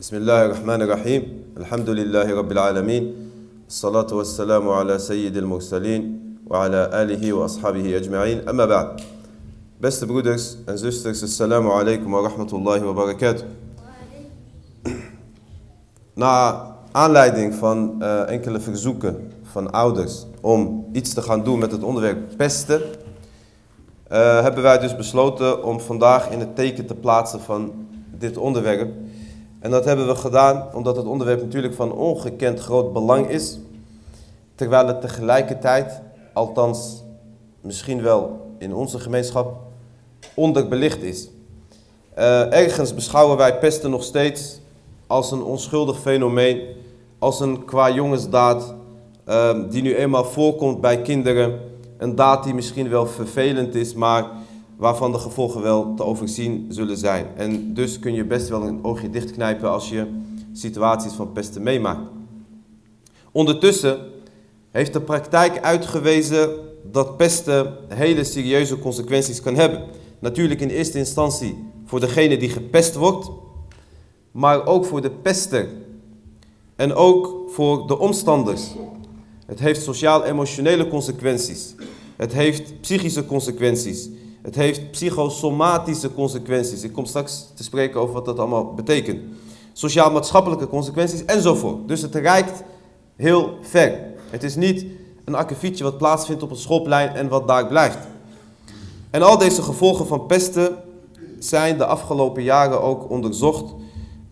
بسم الله الرحمن الرحيم الحمد لله رب العالمين الصلاة والسلام على سيد المرسلين وعلى آله وأصحابه أجمعين أما بعد Beste broeders en zusters, assalamu alaikum wa rahmatullahi wa barakatuh. Na aanleiding van uh, enkele verzoeken van ouders om iets te gaan doen met het onderwerp pesten, uh, hebben wij dus besloten om vandaag in het teken te plaatsen van dit onderwerp. en dat hebben we gedaan omdat het onderwerp natuurlijk van ongekend groot belang is, terwijl het tegelijkertijd, althans misschien wel in onze gemeenschap, onderbelicht is. Uh, ergens beschouwen wij pesten nog steeds als een onschuldig fenomeen, als een qua jongensdaad uh, die nu eenmaal voorkomt bij kinderen. Een daad die misschien wel vervelend is, maar waarvan de gevolgen wel te overzien zullen zijn. En dus kun je best wel een oogje dichtknijpen als je situaties van pesten meemaakt. Ondertussen heeft de praktijk uitgewezen dat pesten hele serieuze consequenties kan hebben. Natuurlijk in eerste instantie voor degene die gepest wordt, maar ook voor de pester. En ook voor de omstanders. Het heeft sociaal-emotionele consequenties. Het heeft psychische consequenties. Het heeft psychosomatische consequenties. Ik kom straks te spreken over wat dat allemaal betekent. Sociaal-maatschappelijke consequenties enzovoort. Dus het reikt heel ver. Het is niet een akkefietje wat plaatsvindt op een schoolplein en wat daar blijft. En al deze gevolgen van pesten zijn de afgelopen jaren ook onderzocht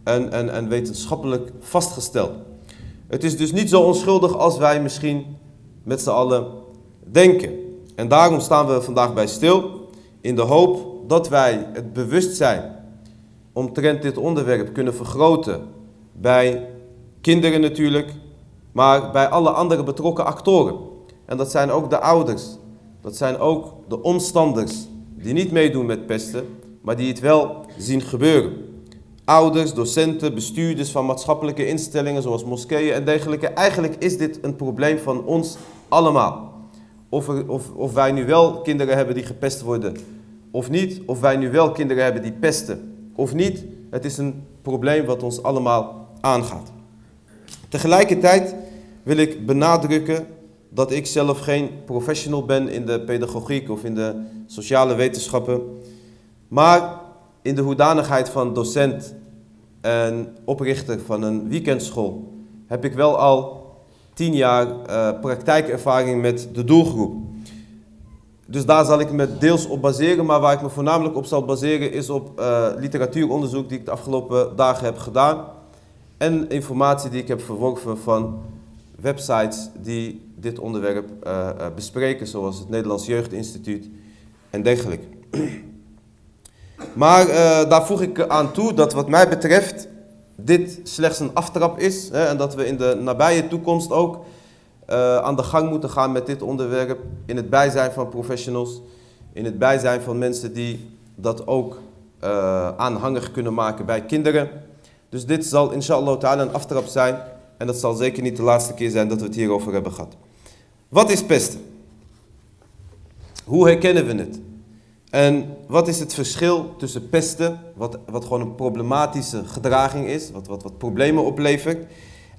en, en, en wetenschappelijk vastgesteld. Het is dus niet zo onschuldig als wij misschien met z'n allen denken. En daarom staan we vandaag bij stil in de hoop dat wij het bewustzijn omtrent dit onderwerp kunnen vergroten bij kinderen natuurlijk, maar bij alle andere betrokken actoren. En dat zijn ook de ouders, dat zijn ook de omstanders die niet meedoen met pesten, maar die het wel zien gebeuren. Ouders, docenten, bestuurders van maatschappelijke instellingen zoals moskeeën en dergelijke. Eigenlijk is dit een probleem van ons allemaal. Of, of, of wij nu wel kinderen hebben die gepest worden of niet. Of wij nu wel kinderen hebben die pesten of niet. Het is een probleem wat ons allemaal aangaat. Tegelijkertijd wil ik benadrukken dat ik zelf geen professional ben in de pedagogiek of in de sociale wetenschappen. Maar in de hoedanigheid van docent en oprichter van een weekendschool heb ik wel al tien jaar uh, praktijkervaring met de doelgroep. Dus daar zal ik me deels op baseren, maar waar ik me voornamelijk op zal baseren is op uh, literatuuronderzoek die ik de afgelopen dagen heb gedaan. En informatie die ik heb verworven van websites die dit onderwerp uh, bespreken, zoals het Nederlands Jeugdinstituut en dergelijke. Maar daar voeg ik aan toe dat wat mij betreft dit slechts een aftrap is hè, en dat we in de nabije toekomst ook uh, aan de gang moeten gaan met dit onderwerp in het bijzijn van professionals, in het bijzijn van mensen die dat ook uh, aanhangig kunnen maken bij kinderen. Dus dit zal inshallah ta'ala een aftrap zijn en dat zal zeker niet de laatste keer zijn dat we het hierover hebben gehad. Wat is pesten? Hoe herkennen we het? En wat is het verschil tussen pesten, wat, wat gewoon een problematische gedraging is, wat, wat, wat problemen oplevert,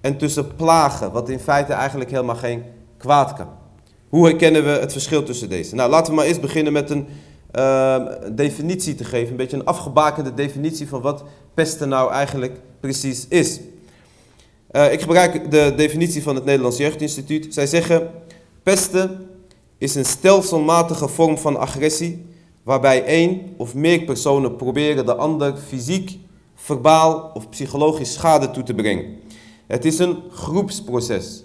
en tussen plagen, wat in feite eigenlijk helemaal geen kwaad kan. Hoe herkennen we het verschil tussen deze? Nou, laten we maar eerst beginnen met een uh, definitie te geven, een beetje een afgebakende definitie van wat pesten nou eigenlijk precies is. Uh, ik gebruik de definitie van het Nederlands Jeugdinstituut. Zij zeggen, pesten is een stelselmatige vorm van agressie waarbij één of meer personen proberen de ander fysiek, verbaal of psychologisch schade toe te brengen. Het is een groepsproces.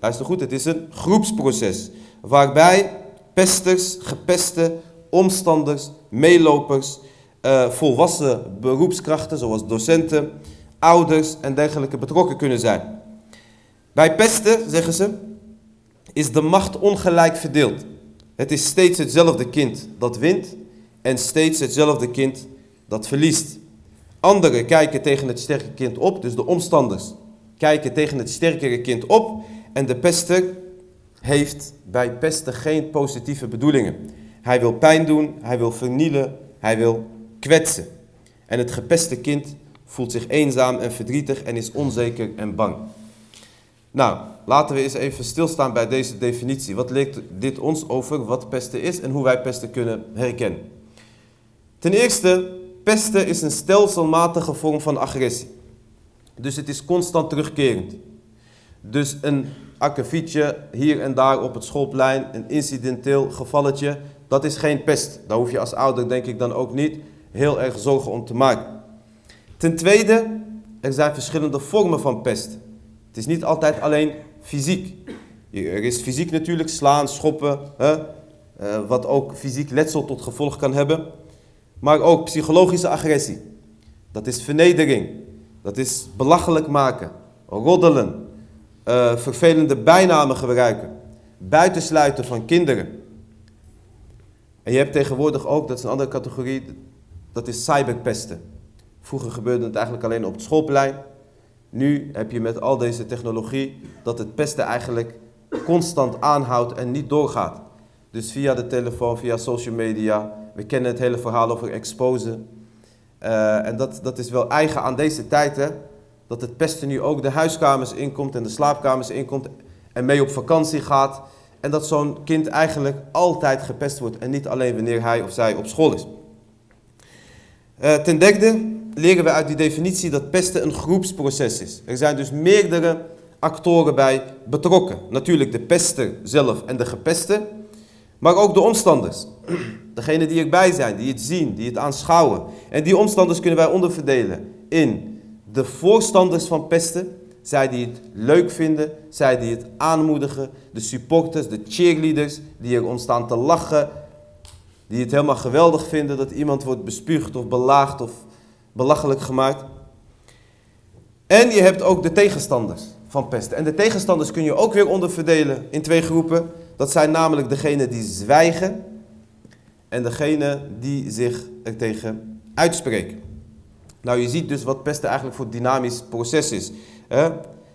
Luister goed, het is een groepsproces. Waarbij pesters, gepeste, omstanders, meelopers, uh, volwassen beroepskrachten zoals docenten, ouders en dergelijke betrokken kunnen zijn. Bij pesten, zeggen ze, is de macht ongelijk verdeeld. Het is steeds hetzelfde kind dat wint en steeds hetzelfde kind dat verliest. Anderen kijken tegen het sterke kind op, dus de omstanders kijken tegen het sterkere kind op. En de pester heeft bij pesten geen positieve bedoelingen. Hij wil pijn doen, hij wil vernielen, hij wil kwetsen. En het gepeste kind voelt zich eenzaam en verdrietig en is onzeker en bang. Nou, laten we eens even stilstaan bij deze definitie. Wat leert dit ons over wat pesten is en hoe wij pesten kunnen herkennen? Ten eerste, pesten is een stelselmatige vorm van agressie. Dus het is constant terugkerend. Dus een akkefietje hier en daar op het schoolplein, een incidenteel gevalletje, dat is geen pest. Daar hoef je als ouder denk ik dan ook niet heel erg zorgen om te maken. Ten tweede, er zijn verschillende vormen van pest. Is niet altijd alleen fysiek. Er is fysiek natuurlijk slaan, schoppen, hè, eh, wat ook fysiek letsel tot gevolg kan hebben. Maar ook psychologische agressie. Dat is vernedering. Dat is belachelijk maken, roddelen, uh, vervelende bijnamen gebruiken, buitensluiten van kinderen. En je hebt tegenwoordig ook, dat is een andere categorie, dat is cyberpesten. Vroeger gebeurde het eigenlijk alleen op het schoolplein. Nu heb je met al deze technologie dat het pesten eigenlijk constant aanhoudt en niet doorgaat. Dus via de telefoon, via social media. We kennen het hele verhaal over exposen. Uh, en dat, dat is wel eigen aan deze tijd, dat het pesten nu ook de huiskamers inkomt en de slaapkamers inkomt en mee op vakantie gaat. En dat zo'n kind eigenlijk altijd gepest wordt en niet alleen wanneer hij of zij op school is. Uh, ten derde leren we uit die definitie dat pesten een groepsproces is. Er zijn dus meerdere actoren bij betrokken. Natuurlijk de pester zelf en de gepeste, maar ook de omstanders. Degene die erbij zijn, die het zien, die het aanschouwen. En die omstanders kunnen wij onderverdelen in de voorstanders van pesten, zij die het leuk vinden, zij die het aanmoedigen, de supporters, de cheerleaders, die er ontstaan te lachen, die het helemaal geweldig vinden dat iemand wordt bespuugd of belaagd of belachelijk gemaakt. En je hebt ook de tegenstanders van pesten. En de tegenstanders kun je ook weer onderverdelen in twee groepen. Dat zijn namelijk degenen die zwijgen en degene die zich er tegen uitspreken. Nou, je ziet dus wat pesten eigenlijk voor dynamisch proces is.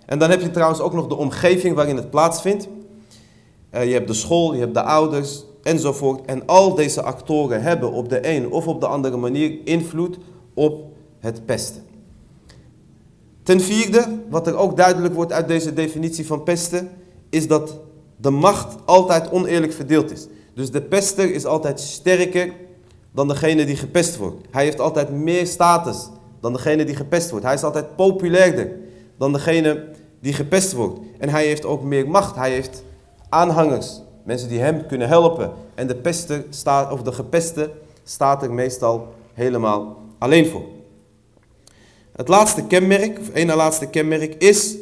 En dan heb je trouwens ook nog de omgeving waarin het plaatsvindt. Uh, je hebt de school, je hebt de ouders enzovoort. En al deze actoren hebben op de een of op de andere manier invloed op het pesten. Ten vierde, wat er ook duidelijk wordt uit deze definitie van pesten, is dat de macht altijd oneerlijk verdeeld is. Dus de pester is altijd sterker dan degene die gepest wordt. Hij heeft altijd meer status dan degene die gepest wordt. Hij is altijd populairder dan degene die gepest wordt. En hij heeft ook meer macht. Hij heeft aanhangers, mensen die hem kunnen helpen. En de pester staat, of de gepeste staat er meestal helemaal alleen voor. Het laatste kenmerk, of één laatste kenmerk, is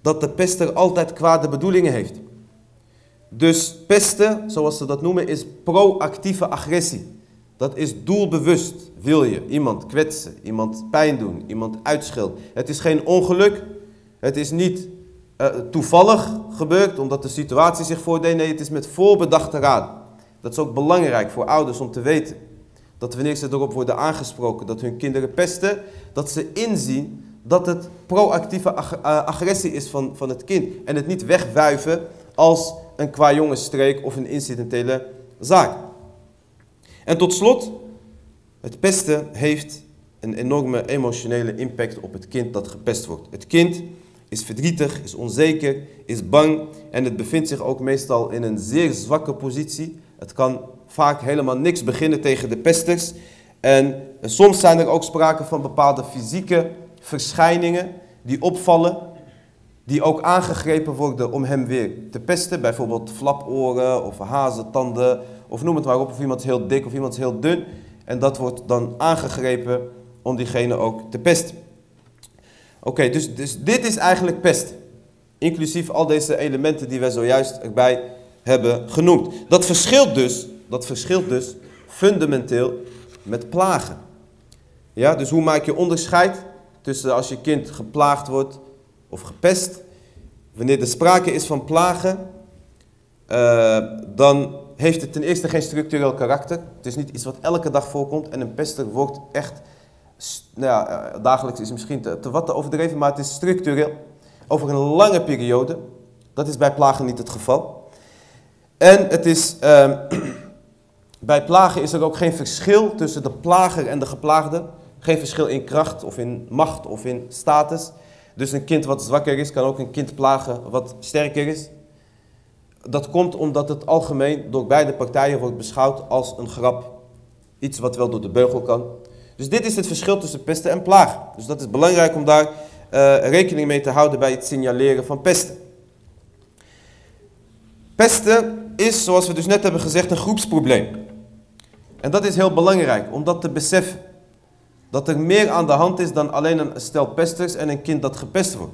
dat de pester altijd kwade bedoelingen heeft. Dus pesten, zoals ze dat noemen, is proactieve agressie. Dat is doelbewust. Wil je iemand kwetsen, iemand pijn doen, iemand uitschelden. Het is geen ongeluk. Het is niet uh, toevallig gebeurd omdat de situatie zich voordeed. Nee, het is met voorbedachte raad. Dat is ook belangrijk voor ouders om te weten. Dat wanneer ze erop worden aangesproken dat hun kinderen pesten, dat ze inzien dat het proactieve uh, agressie is van, van het kind. En het niet wegwuiven als een kwajongensstreek of een incidentele zaak. En tot slot, het pesten heeft een enorme emotionele impact op het kind dat gepest wordt. Het kind is verdrietig, is onzeker, is bang en het bevindt zich ook meestal in een zeer zwakke positie. Het kan vaak helemaal niks beginnen tegen de pesters. En soms zijn er ook sprake van bepaalde fysieke verschijningen die opvallen, die ook aangegrepen worden om hem weer te pesten. Bijvoorbeeld flaporen of hazentanden of noem het maar op, of iemand is heel dik of iemand is heel dun. En dat wordt dan aangegrepen om diegene ook te pesten. Oké, dus, dus dit is eigenlijk pest. Inclusief al deze elementen die wij zojuist erbij hebben genoemd. Dat verschilt dus, dat verschilt dus fundamenteel met plagen. Ja, dus hoe maak je onderscheid tussen als je kind geplaagd wordt of gepest? Wanneer er sprake is van plagen, uh, dan heeft het ten eerste geen structureel karakter. Het is niet iets wat elke dag voorkomt. En een pester wordt echt, nou ja, eh, dagelijks is misschien te, wat te overdreven, maar het is structureel. Over een lange periode. Dat is bij plagen niet het geval. En het is, uh, bij plagen is er ook geen verschil tussen de plager en de geplaagde. Geen verschil in kracht of in macht of in status. Dus een kind wat zwakker is, kan ook een kind plagen wat sterker is. Dat komt omdat het algemeen door beide partijen wordt beschouwd als een grap. Iets wat wel door de beugel kan. Dus dit is het verschil tussen pesten en plagen. Dus dat is belangrijk om daar uh, rekening mee te houden bij het signaleren van pesten. Pesten is, zoals we dus net hebben gezegd, een groepsprobleem. En dat is heel belangrijk om dat te beseffen. Dat er meer aan de hand is dan alleen een stel pesters en een kind dat gepest wordt.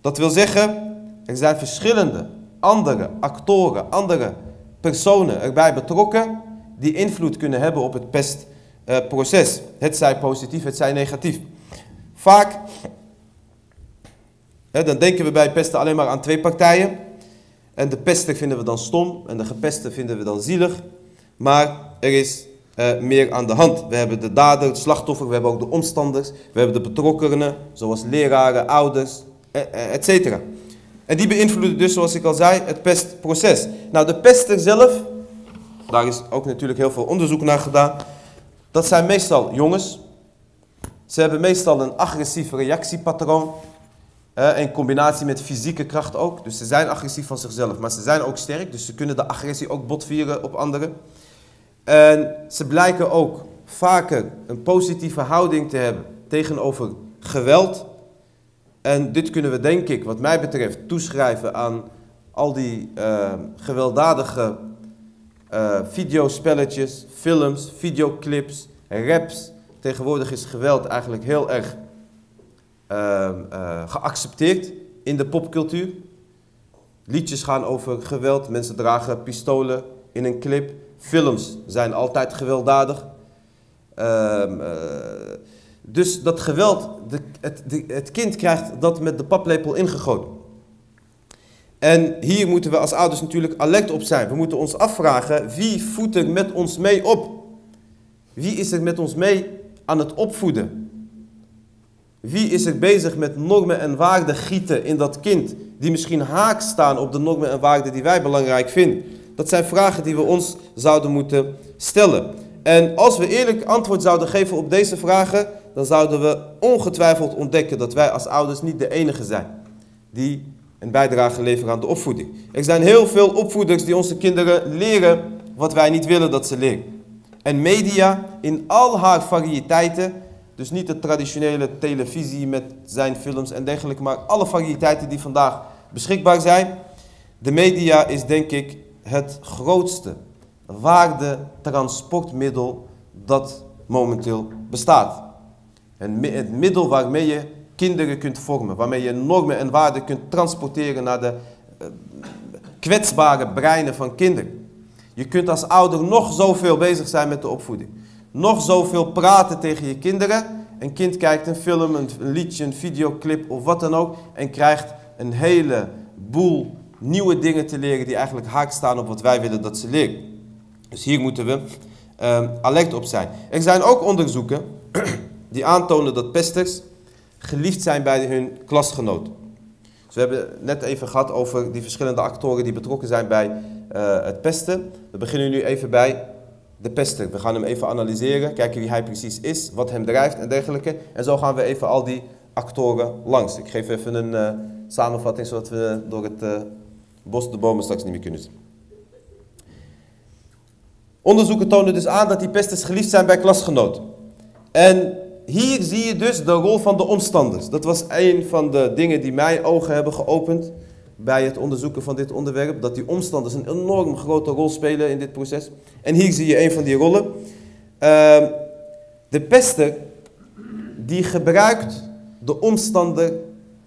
Dat wil zeggen, er zijn verschillende andere actoren, andere personen erbij betrokken die invloed kunnen hebben op het pestproces. het zij positief, het zij negatief. Vaak dan denken we bij pesten alleen maar aan twee partijen. En de pester vinden we dan stom en de gepeste vinden we dan zielig. Maar er is uh, meer aan de hand. We hebben de dader, het slachtoffer, we hebben ook de omstanders. We hebben de betrokkenen, zoals leraren, ouders, etc. En die beïnvloeden dus, zoals ik al zei, het pestproces. Nou, de pester zelf, daar is ook natuurlijk heel veel onderzoek naar gedaan. Dat zijn meestal jongens. Ze hebben meestal een agressief reactiepatroon. In combinatie met fysieke kracht ook. Dus ze zijn agressief van zichzelf, maar ze zijn ook sterk. Dus ze kunnen de agressie ook botvieren op anderen. En ze blijken ook vaker een positieve houding te hebben tegenover geweld. En dit kunnen we denk ik, wat mij betreft, toeschrijven aan al die uh, gewelddadige uh, videospelletjes, films, videoclips, raps. Tegenwoordig is geweld eigenlijk heel erg uh, geaccepteerd in de popcultuur. Liedjes gaan over geweld, mensen dragen pistolen in een clip. Films zijn altijd gewelddadig. Ehm, eh, dus dat geweld, het, het kind krijgt dat met de paplepel ingegoten. En hier moeten we als ouders natuurlijk alert op zijn. We moeten ons afvragen, wie voedt er met ons mee op? Wie is er met ons mee aan het opvoeden? Wie is er bezig met normen en waarden gieten in dat kind, die misschien haak staan op de normen en waarden die wij belangrijk vinden? Dat zijn vragen die we ons zouden moeten stellen. En als we eerlijk antwoord zouden geven op deze vragen, dan zouden we ongetwijfeld ontdekken dat wij als ouders niet de enige zijn die een bijdrage leveren aan de opvoeding. Er zijn heel veel opvoeders die onze kinderen leren wat wij niet willen dat ze leren. En media in al haar variëteiten, dus niet de traditionele televisie met zijn films en dergelijke, maar alle variëteiten die vandaag beschikbaar zijn. De media is denk ik het grootste waardetransportmiddel dat momenteel bestaat. En het middel waarmee je kinderen kunt vormen, waarmee je normen en waarden kunt transporteren naar de uh, kwetsbare breinen van kinderen. Je kunt als ouder nog zoveel bezig zijn met de opvoeding. Nog zoveel praten tegen je kinderen. Een kind kijkt een film, een liedje, een videoclip of wat dan ook. En krijgt een hele boel nieuwe dingen te leren die eigenlijk haak staan op wat wij willen dat ze leren. Dus hier moeten we um, alert op zijn. Er zijn ook onderzoeken die aantonen dat pesters geliefd zijn bij hun klasgenoten. Dus we hebben net even gehad over die verschillende actoren die betrokken zijn bij uh, het pesten. We beginnen nu even bij de pester. We gaan hem even analyseren, kijken wie hij precies is, wat hem drijft en dergelijke. En zo gaan we even al die actoren langs. Ik geef even een uh, samenvatting zodat we door het uh, bos de bomen straks niet meer kunnen zien. Onderzoeken tonen dus aan dat die pesters geliefd zijn bij klasgenoten. En hier zie je dus de rol van de omstanders. Dat was een van de dingen die mijn ogen hebben geopend bij het onderzoeken van dit onderwerp. Dat die omstanders een enorm grote rol spelen in dit proces. En hier zie je een van die rollen. Uh, de pester die gebruikt de omstander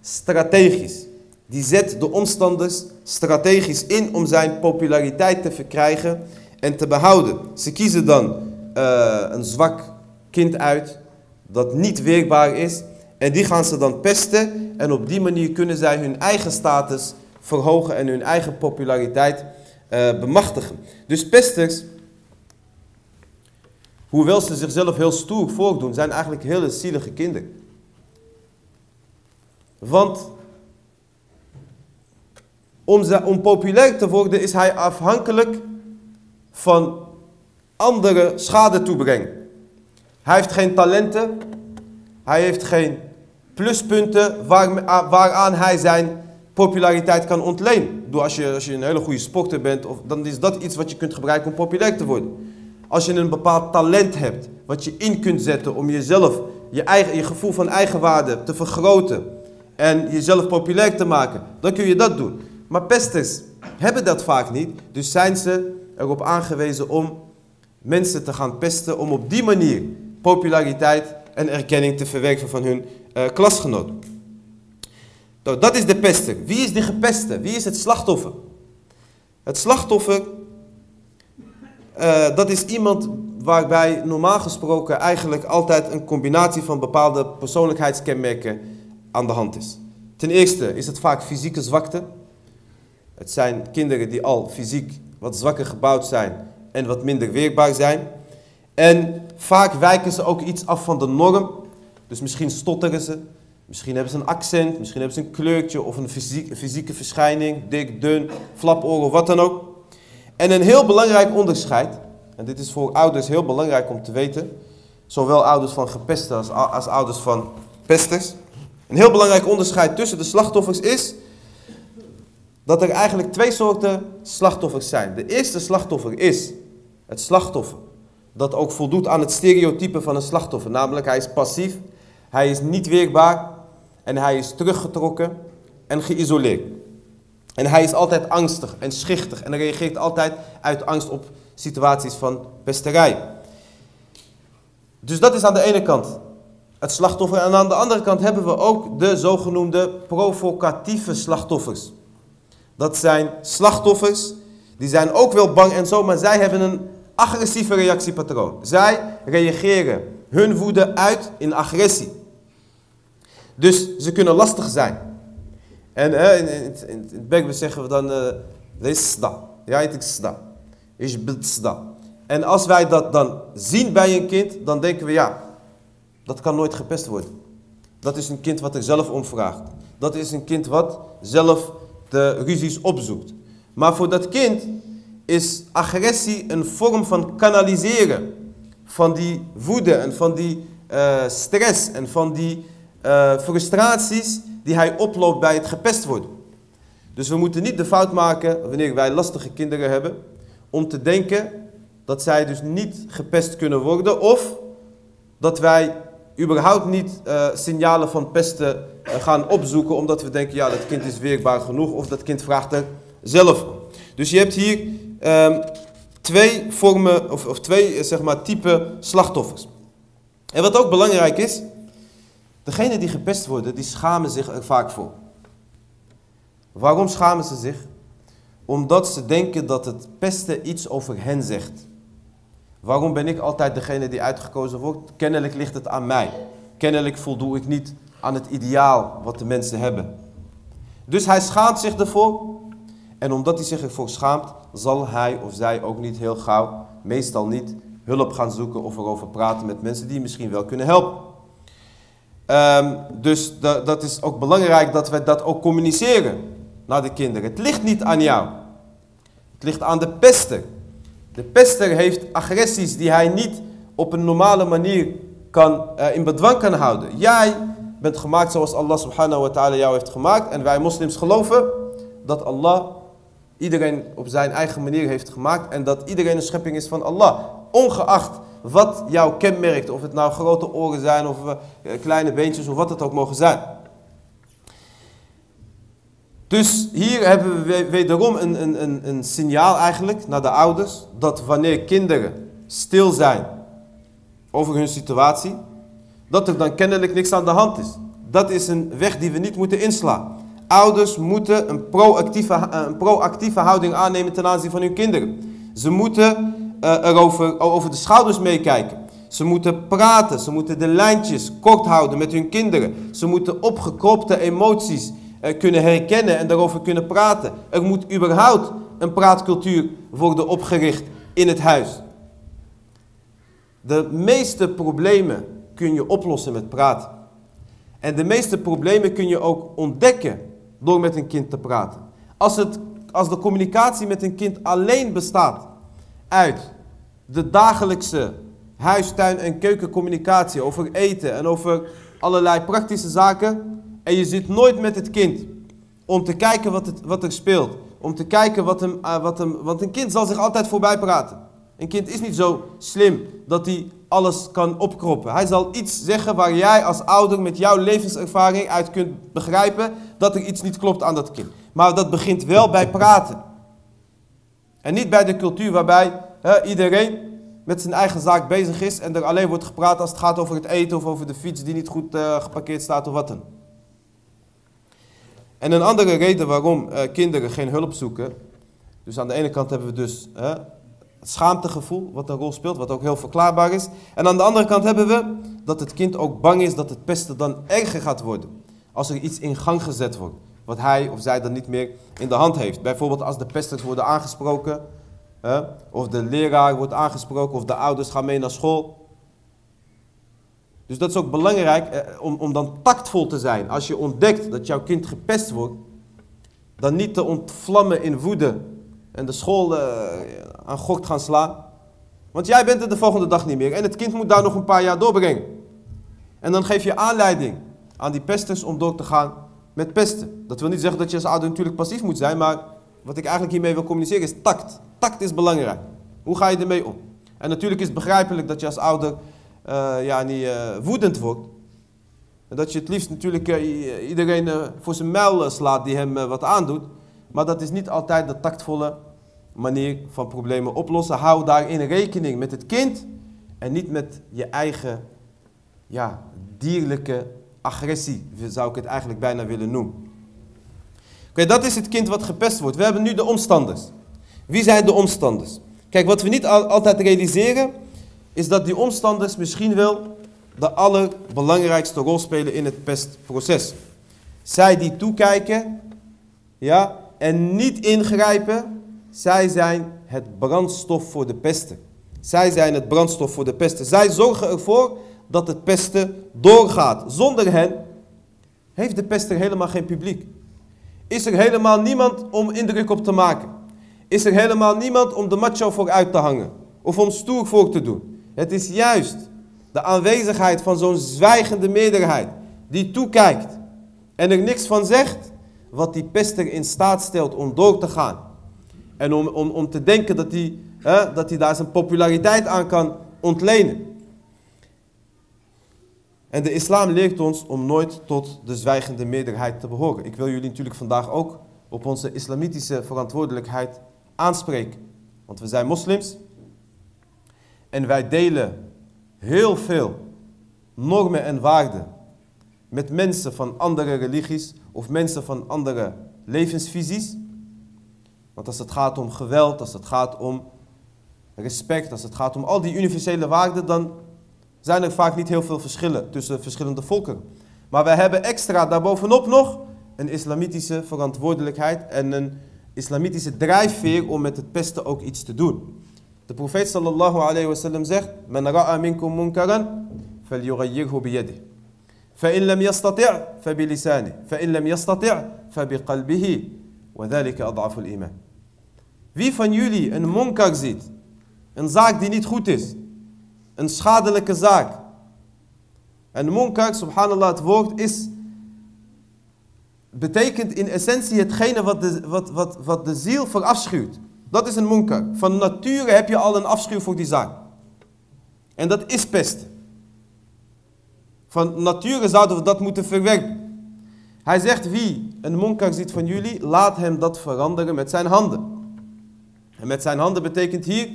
strategisch. Die zet de omstanders strategisch in om zijn populariteit te verkrijgen en te behouden. Ze kiezen dan uh, een zwak kind uit dat niet weerbaar is en die gaan ze dan pesten en op die manier kunnen zij hun eigen status verhogen en hun eigen populariteit uh, bemachtigen. Dus pesters, hoewel ze zichzelf heel stoer voordoen, zijn eigenlijk hele zielige kinderen. Want om, om populair te worden is hij afhankelijk van andere schade toebrengen. Hij heeft geen talenten, Hij heeft geen pluspunten waar, waaraan hij zijn populariteit kan ontlenen. Door als je, als je een hele goede sporter bent, of, dan is dat iets wat je kunt gebruiken om populair te worden. Als je een bepaald talent hebt, wat je in kunt zetten om jezelf, je, eigen, je gevoel van eigenwaarde te vergroten en jezelf populair te maken, dan kun je dat doen. Maar pesters hebben dat vaak niet, dus zijn ze erop aangewezen om mensen te gaan pesten, om op die manier populariteit en erkenning te verwerven van hun uh, klasgenoot. Nou, dat is de pester. Wie is de gepeste? Wie is het slachtoffer? Het slachtoffer, uh, dat is iemand waarbij normaal gesproken eigenlijk altijd een combinatie van bepaalde persoonlijkheidskenmerken aan de hand is. Ten eerste is het vaak fysieke zwakte. Het zijn kinderen die al fysiek wat zwakker gebouwd zijn en wat minder weerbaar zijn. En vaak wijken ze ook iets af van de norm. Dus misschien stotteren ze, misschien hebben ze een accent, misschien hebben ze een kleurtje of een fysieke verschijning, dik, dun, flaporen wat dan ook. En een heel belangrijk onderscheid, en dit is voor ouders heel belangrijk om te weten, zowel ouders van gepesten als, als ouders van pesters. Een heel belangrijk onderscheid tussen de slachtoffers is dat er eigenlijk twee soorten slachtoffers zijn. De eerste slachtoffer is het slachtoffer dat ook voldoet aan het stereotype van een slachtoffer. Namelijk, hij is passief, hij is niet weerbaar en hij is teruggetrokken en geïsoleerd. En hij is altijd angstig en schichtig en reageert altijd uit angst op situaties van pesterij. Dus dat is aan de ene kant het slachtoffer. En aan de andere kant hebben we ook de zogenoemde provocatieve slachtoffers. Dat zijn slachtoffers, die zijn ook wel bang en zo, maar zij hebben een agressieve reactiepatroon. Zij reageren hun woede uit in agressie. Dus ze kunnen lastig zijn. En in, in, het Bekbe zeggen we dan, uh, ja, ik sda. Is sda. En als wij dat dan zien bij een kind, dan denken we, ja, dat kan nooit gepest worden. Dat is een kind wat er zelf om vraagt. Dat is een kind wat zelf de ruzies opzoekt. Maar voor dat kind is agressie een vorm van kanaliseren van die woede en van die uh, stress en van die uh, frustraties die hij oploopt bij het gepest worden. Dus we moeten niet de fout maken, wanneer wij lastige kinderen hebben, om te denken dat zij dus niet gepest kunnen worden of dat wij überhaupt niet uh, signalen van pesten gaan opzoeken omdat we denken, ja dat kind is weerbaar genoeg of dat kind vraagt er zelf Dus je hebt hier um, twee vormen of, of twee zeg maar, type slachtoffers. En wat ook belangrijk is, degenen die gepest worden, die schamen zich er vaak voor. Waarom schamen ze zich? Omdat ze denken dat het pesten iets over hen zegt. Waarom ben ik altijd degene die uitgekozen wordt? Kennelijk ligt het aan mij. Kennelijk voldoe ik niet aan het ideaal wat de mensen hebben. Dus hij schaamt zich ervoor. En omdat hij zich ervoor schaamt, zal hij of zij ook niet heel gauw, meestal niet, hulp gaan zoeken of erover praten met mensen die misschien wel kunnen helpen. Um, dus dat is ook belangrijk dat we dat ook communiceren naar de kinderen. Het ligt niet aan jou. Het ligt aan de pester. De pester heeft agressies die hij niet op een normale manier kan, uh, in bedwang kan houden. Jij bent gemaakt zoals Allah subhanahu wa ta'ala jou heeft gemaakt. En wij moslims geloven dat Allah iedereen op zijn eigen manier heeft gemaakt en dat iedereen een schepping is van Allah. Ongeacht wat jou kenmerkt, of het nou grote oren zijn of uh, kleine beentjes of wat het ook mogen zijn. Dus hier hebben we wederom een, een, een, een signaal eigenlijk naar de ouders dat wanneer kinderen stil zijn over hun situatie, dat er dan kennelijk niks aan de hand is. Dat is een weg die we niet moeten inslaan. Ouders moeten een proactieve, eh, een proactieve houding aannemen ten aanzien van hun kinderen. Ze moeten uh, erover over de schouders meekijken. Ze moeten praten, ze moeten de lijntjes kort houden met hun kinderen. Ze moeten opgekropte emoties kunnen herkennen en daarover kunnen praten. Er moet überhaupt een praatcultuur worden opgericht in het huis. De meeste problemen kun je oplossen met praten. En de meeste problemen kun je ook ontdekken door met een kind te praten. Als, het, als de communicatie met een kind alleen bestaat uit de dagelijkse huistuin- en keukencommunicatie over eten en over allerlei praktische zaken. En je zit nooit met het kind om te kijken wat, het, wat er speelt. Om te kijken wat hem, uh, wat hem... Want een kind zal zich altijd voorbij praten. Een kind is niet zo slim dat hij alles kan opkroppen. Hij zal iets zeggen waar jij als ouder met jouw levenservaring uit kunt begrijpen dat er iets niet klopt aan dat kind. Maar dat begint wel bij praten. En niet bij de cultuur waarbij iedereen met zijn eigen zaak bezig is en er alleen wordt gepraat als het gaat over het eten of over de fiets die niet goed uh, geparkeerd staat of wat dan. En een andere reden waarom uh, kinderen geen hulp zoeken. Dus aan de ene kant hebben we dus uh, het schaamtegevoel wat een rol speelt, wat ook heel verklaarbaar is. En aan de andere kant hebben we dat het kind ook bang is dat het pesten dan erger gaat worden. Als er iets in gang gezet wordt, wat hij of zij dan niet meer in de hand heeft. Bijvoorbeeld als de pesters worden aangesproken, hè, of de leraar wordt aangesproken, of de ouders gaan mee naar school. Dus dat is ook belangrijk eh, om, om dan tactvol te zijn. Als je ontdekt dat jouw kind gepest wordt, dan niet te ontvlammen in woede en de school uh, aan gort gaan slaan. Want jij bent er de volgende dag niet meer en het kind moet daar nog een paar jaar doorbrengen. En dan geef je aanleiding aan die pesters om door te gaan met pesten. Dat wil niet zeggen dat je als ouder natuurlijk passief moet zijn, maar wat ik eigenlijk hiermee wil communiceren is tact. Tact is belangrijk. Hoe ga je ermee om? En natuurlijk is het begrijpelijk dat je als ouder ja, niet uh, woedend wordt. Dat je het liefst natuurlijk uh, iedereen voor zijn muil slaat die hem wat aandoet. Maar dat is niet altijd de tactvolle manier van problemen oplossen. Hou daarin rekening met het kind en niet met je eigen ja, dierlijke agressie, zou ik het eigenlijk bijna willen noemen. Oké, dat is het kind wat gepest wordt. We hebben nu de omstanders. Wie zijn de omstanders? Kijk, wat we niet altijd realiseren, is dat die omstanders misschien wel de allerbelangrijkste rol spelen in het pestproces. Zij die toekijken, ja, en niet ingrijpen, zij zijn het brandstof voor de pesten. Zij zijn het brandstof voor de pesten. Zij zorgen ervoor dat het pesten doorgaat. Zonder hen heeft de pester helemaal geen publiek. Is er helemaal niemand om indruk op te maken. Is er helemaal niemand om de macho voor uit te hangen. Of om stoer voor te doen. Het is juist de aanwezigheid van zo'n zwijgende meerderheid die toekijkt en er niks van zegt, wat die pester in staat stelt om door te gaan. En om, om, om te denken dat hij, dat hij daar zijn populariteit aan kan ontlenen. En de islam leert ons om nooit tot de zwijgende meerderheid te behoren. Ik wil jullie natuurlijk vandaag ook op onze islamitische verantwoordelijkheid aanspreken. Want we zijn moslims en wij delen heel veel normen en waarden met mensen van andere religies of mensen van andere levensvisies. Want als het gaat om geweld, als het gaat om respect, als het gaat om al die universele waarden, dan zijn er vaak niet heel veel verschillen tussen verschillende volken. Maar wij hebben extra daarbovenop nog een islamitische verantwoordelijkheid en een islamitische drijfveer om met het pesten ook iets te doen. De profeet sallallahu alayhi wa sallam zegt: Men ra'a minkum munkaran, falyughayyirhu biyadihi. فإن لم يستطع فبلسانه فإن لم يستطع فبقلبه وذلك الإيمان Wie van jullie een munkar ziet, een zaak die niet goed is, een schadelijke zaak. En munkar, subhanallah, het woord is, betekent in essentie hetgene wat de, wat, wat, wat de ziel verafschuwt. Dat is een munkar. Van nature heb je al een afschuw voor die zaak. En dat is pest. Van nature zouden we dat moeten verwerken. Hij zegt, wie een munkar ziet van jullie, laat hem dat veranderen met zijn handen. En met zijn handen betekent hier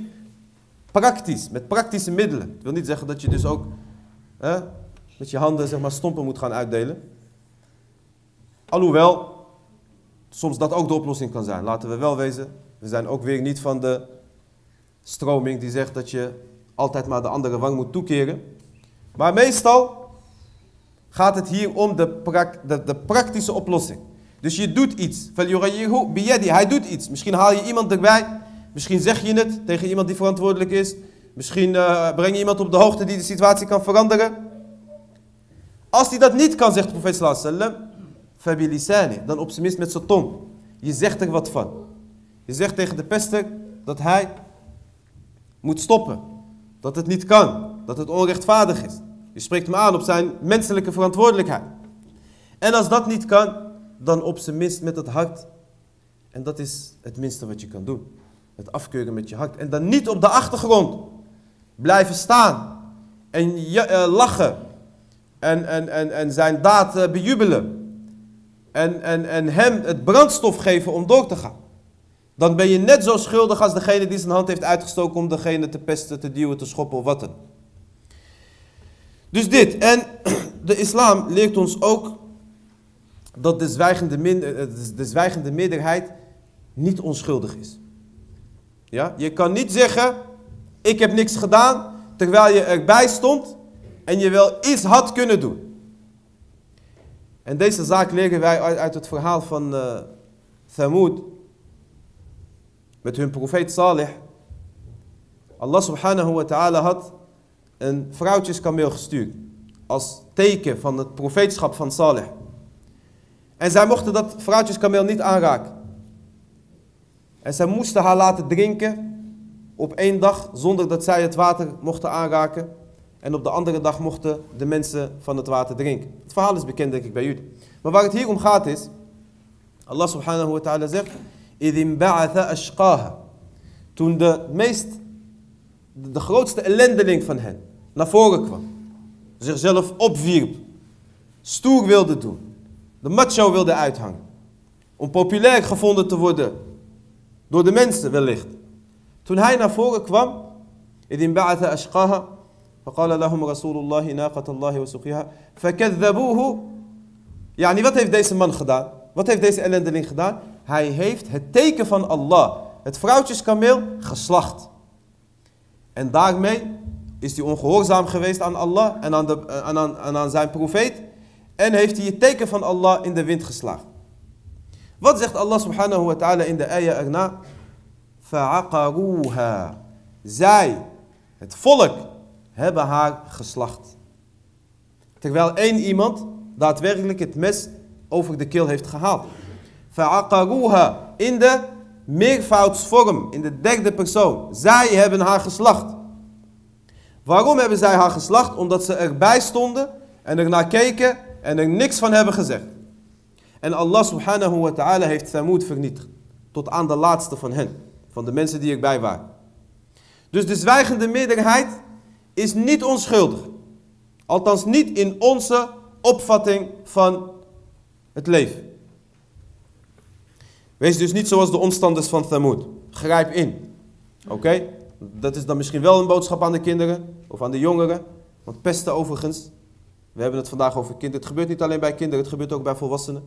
praktisch, met praktische middelen. Het wil niet zeggen dat je dus ook hè, met je handen zeg maar, stompen moet gaan uitdelen. Alhoewel, soms dat ook de oplossing kan zijn. Laten we wel wezen, we zijn ook weer niet van de stroming die zegt dat je altijd maar de andere wang moet toekeren. Maar meestal gaat het hier om de, de, praktische oplossing. Dus je doet iets. Hij doet iets. Misschien haal je iemand erbij. Misschien zeg je het tegen iemand die verantwoordelijk is. Misschien uh, breng je iemand op de hoogte die de situatie kan veranderen. Als hij dat niet kan, zegt de profeet sallallahu alaihi dan op zijn minst met zijn tong. Je zegt er wat van. Je zegt tegen de pester dat hij moet stoppen. Dat het niet kan. Dat het onrechtvaardig is. Je spreekt hem aan op zijn menselijke verantwoordelijkheid. En als dat niet kan, dan op zijn minst met het hart. En dat is het minste wat je kan doen. Het afkeuren met je hart. En dan niet op de achtergrond blijven staan en uh, lachen en, en, en, en zijn daad uh, bejubelen. En, en, en hem het brandstof geven om door te gaan. Dan ben je net zo schuldig als degene die zijn hand heeft uitgestoken om degene te pesten, te duwen, te schoppen of wat dan. Dus dit. En de islam leert ons ook dat de zwijgende, min, eh, de zwijgende meerderheid niet onschuldig is. Ja? Je kan niet zeggen, ik heb niks gedaan, terwijl je erbij stond en je wel iets had kunnen doen. En deze zaak leren wij uit het verhaal van uh, Thamud met hun profeet Salih. Allah subhanahu wa ta'ala had een vrouwtjeskameel gestuurd als teken van het profeetschap van Salih. En zij mochten dat vrouwtjeskameel niet aanraken. En zij moesten haar laten drinken op één dag zonder dat zij het water mochten aanraken. En op de andere dag mochten de mensen van het water drinken. Het verhaal is bekend denk ik bij jullie. Maar waar het hier om gaat is, Allah subhanahu wa ta'ala zegt, ashqaha. Toen de meest, de grootste ellendeling van hen naar voren kwam. Zichzelf opwierp. Stoer wilde doen. De macho wilde uithangen. Om populair gevonden te worden. Door de mensen wellicht. Toen hij naar voren kwam. إذ بعث أشقاها فقال لهم رسول الله ناقة الله وسقيها فكذبوه يعني wat heeft deze man gedaan? Wat heeft deze ellendeling gedaan? Hij heeft het teken van Allah, het vrouwtjeskameel, geslacht. En daarmee is hij ongehoorzaam geweest aan Allah en aan, de, aan, aan zijn profeet. En heeft hij het teken van Allah in de wind geslagen. Wat zegt Allah subhanahu wa ta'ala in de ayah erna? Fa'aqaruha. Zij, het volk, hebben haar geslacht. Terwijl één iemand daadwerkelijk het mes over de keel heeft gehaald. In de meervoudsvorm, in de derde persoon. Zij hebben haar geslacht. Waarom hebben zij haar geslacht? Omdat ze erbij stonden en er naar keken en er niks van hebben gezegd. En Allah subhanahu wa ta'ala heeft Thamud vernietigd. Tot aan de laatste van hen. Van de mensen die erbij waren. Dus de zwijgende meerderheid is niet onschuldig. Althans niet in onze opvatting van het leven. Wees dus niet zoals de omstanders van Thamud. Grijp in. Oké? Dat is dan misschien wel een boodschap aan de kinderen of aan de jongeren. Want pesten overigens, we hebben het vandaag over kinderen. Het gebeurt niet alleen bij kinderen, het gebeurt ook bij volwassenen.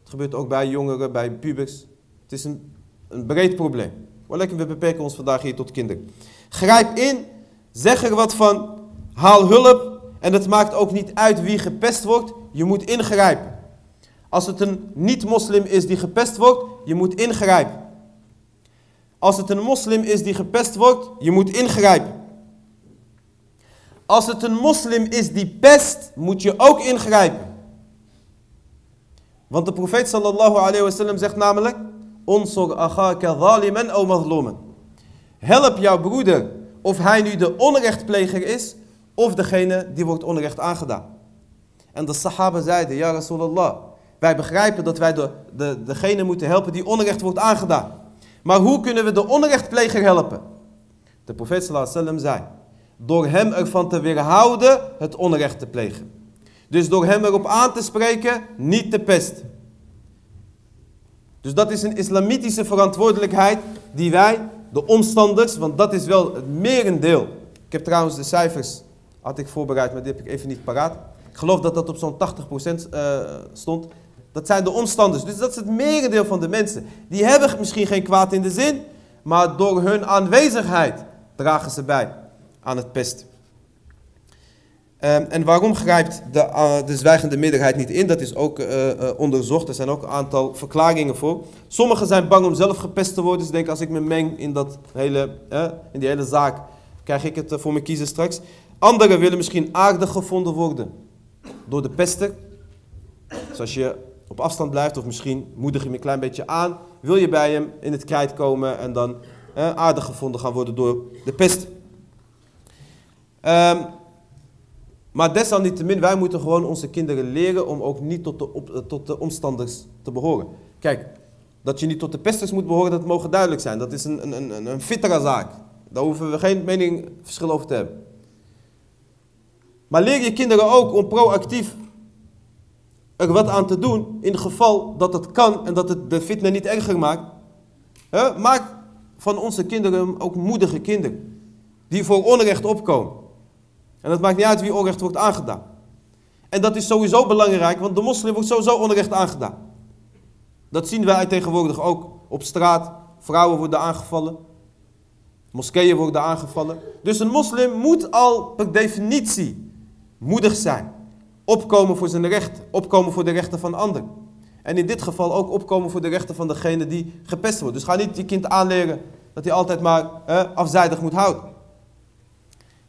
Het gebeurt ook bij jongeren, bij pubers. Het is een, een breed probleem. Maar we beperken ons vandaag hier tot kinderen. Grijp in, zeg er wat van, haal hulp. En het maakt ook niet uit wie gepest wordt, je moet ingrijpen. Als het een niet-moslim is die gepest wordt, je moet ingrijpen. Als het een moslim is die gepest wordt, je moet ingrijpen. Als het een moslim is die pest, moet je ook ingrijpen. Want de profeet sallallahu alayhi wasallam zegt namelijk: Onsor aghaka zaliman o mazluman. Help jouw broeder of hij nu de onrechtpleger is of degene die wordt onrecht aangedaan. En de sahaba zeiden: Ja Rasulallah, wij begrijpen dat wij de, de, degene moeten helpen die onrecht wordt aangedaan. Maar hoe kunnen we de onrechtpleger helpen? De profeet sallallahu zei, door hem ervan te weerhouden het onrecht te plegen. Dus door hem erop aan te spreken, niet te pesten. Dus dat is een islamitische verantwoordelijkheid die wij, de omstanders, want dat is wel het merendeel. Ik heb trouwens de cijfers, had ik voorbereid, maar die heb ik even niet paraat. Ik geloof dat dat op zo'n 80% uh, stond. Dat zijn de omstanders. Dus dat is het merendeel van de mensen. Die hebben misschien geen kwaad in de zin, maar door hun aanwezigheid dragen ze bij aan het pest. Um, en waarom grijpt de, uh, de zwijgende meerderheid niet in? Dat is ook uh, uh, onderzocht. Er zijn ook een aantal verklaringen voor. Sommigen zijn bang om zelf gepest te worden. Ze denken als ik me meng in, dat hele, in die hele zaak, krijg ik het voor me kiezen straks. Anderen willen misschien aardig gevonden worden door de pester. Zoals je op afstand blijft of misschien moedig je hem een klein beetje aan. Wil je bij hem in het krijt komen en dan eh, aardig gevonden gaan worden door de pest. Um, Maar desalniettemin, wij moeten gewoon onze kinderen leren om ook niet tot de, eh, tot de omstanders te behoren. Kijk, dat je niet tot de pesters moet behoren, dat mogen duidelijk zijn. Dat is een, een, een, een fittere zaak. Daar hoeven we geen meningsverschil over te hebben. Maar leer je kinderen ook om proactief er wat aan te doen in het geval dat het kan en dat het de fitna niet erger maakt. Maak van onze kinderen ook moedige kinderen die voor onrecht opkomen. En het maakt niet uit wie onrecht wordt aangedaan. En dat is sowieso belangrijk, want de moslim wordt sowieso onrecht aangedaan. Dat zien wij tegenwoordig ook op straat. Vrouwen worden aangevallen. Moskeeën worden aangevallen. Dus een moslim moet al per definitie moedig zijn. Opkomen voor zijn recht. Opkomen voor de rechten van anderen. En in dit geval ook opkomen voor de rechten van degene die gepest wordt. Dus ga niet je kind aanleren dat hij altijd maar afzijdig moet houden.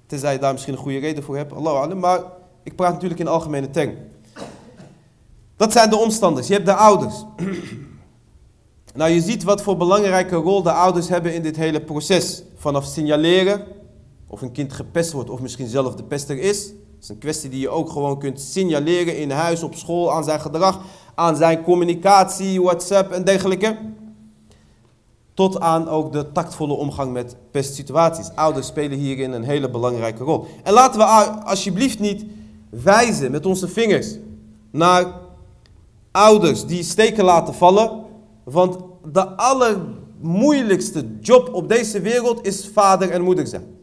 Tenzij je daar misschien een goede reden voor hebt. Allah Maar ik praat natuurlijk in algemene termen. Dat zijn de omstanders. Je hebt de ouders. nou, je ziet wat voor belangrijke rol de ouders hebben in dit hele proces. Vanaf signaleren of een kind gepest wordt of misschien zelf de pester is. Is een kwestie die je ook gewoon kunt signaleren in huis, op school, aan zijn gedrag, aan zijn communicatie, WhatsApp en dergelijke. Tot aan ook de tactvolle omgang met pestsituaties. Ouders spelen hierin een hele belangrijke rol. En laten we alsjeblieft niet wijzen met onze vingers naar ouders die steken laten vallen. Want de allermoeilijkste job op deze wereld is vader en moeder zijn.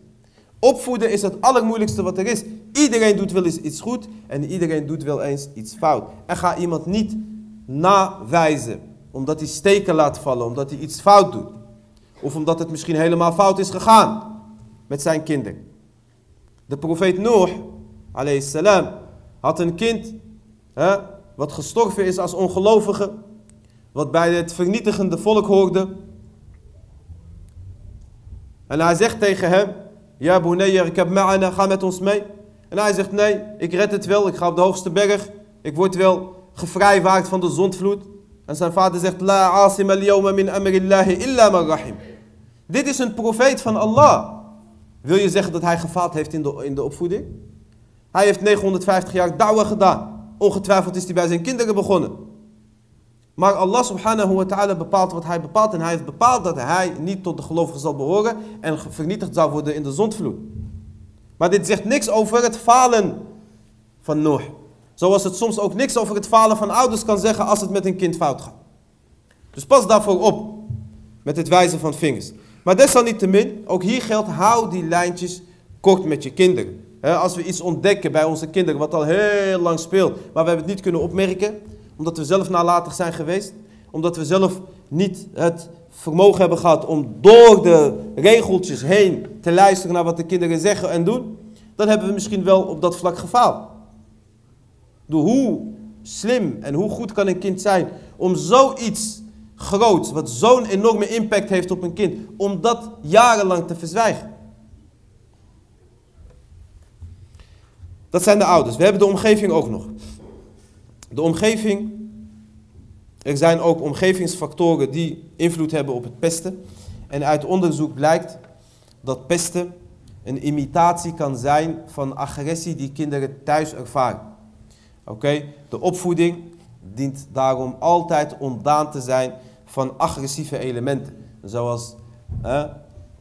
Opvoeden is het allermoeilijkste wat er is. Iedereen doet wel eens iets goed en iedereen doet wel eens iets fout. En ga iemand niet nawijzen omdat hij steken laat vallen, omdat hij iets fout doet. Of omdat het misschien helemaal fout is gegaan met zijn kinderen. De profeet Noor, salam, had een kind hè, wat gestorven is als ongelovige, wat bij het vernietigende volk hoorde. En hij zegt tegen hem, ja bunayya, ik heb ma'ana, ga met ons mee. En hij zegt, nee, ik red het wel, ik ga op de hoogste berg, ik word wel gevrijwaard van de zondvloed. En zijn vader zegt, La asim al min amrillahi illa man rahim. Dit is een profeet van Allah. Wil je zeggen dat hij gefaald heeft in de, in de opvoeding? Hij heeft 950 jaar da'wah gedaan. Ongetwijfeld is hij bij zijn kinderen begonnen. Maar Allah subhanahu wa ta'ala bepaalt wat hij bepaalt. En hij heeft bepaald dat hij niet tot de gelovigen zal behoren. En vernietigd zal worden in de zondvloed. Maar dit zegt niks over het falen van Noach. Zoals het soms ook niks over het falen van ouders kan zeggen als het met een kind fout gaat. Dus pas daarvoor op met het wijzen van vingers. Maar desalniettemin, ook hier geldt, hou die lijntjes kort met je kinderen. als we iets ontdekken bij onze kinderen wat al heel lang speelt, maar we hebben het niet kunnen opmerken, omdat we zelf nalatig zijn geweest, omdat we zelf niet het vermogen hebben gehad om door de regeltjes heen te luisteren naar wat de kinderen zeggen en doen, dan hebben we misschien wel op dat vlak gefaald. Door hoe slim en hoe goed kan een kind zijn om zoiets groots, wat zo'n enorme impact heeft op een kind, om dat jarenlang te verzwijgen. Dat zijn de ouders. We hebben de omgeving ook nog. De omgeving, er zijn ook omgevingsfactoren die invloed hebben op het pesten. En uit onderzoek blijkt dat pesten een imitatie kan zijn van agressie die kinderen thuis ervaren. Oké, de opvoeding dient daarom altijd ontdaan te zijn van agressieve elementen. Zoals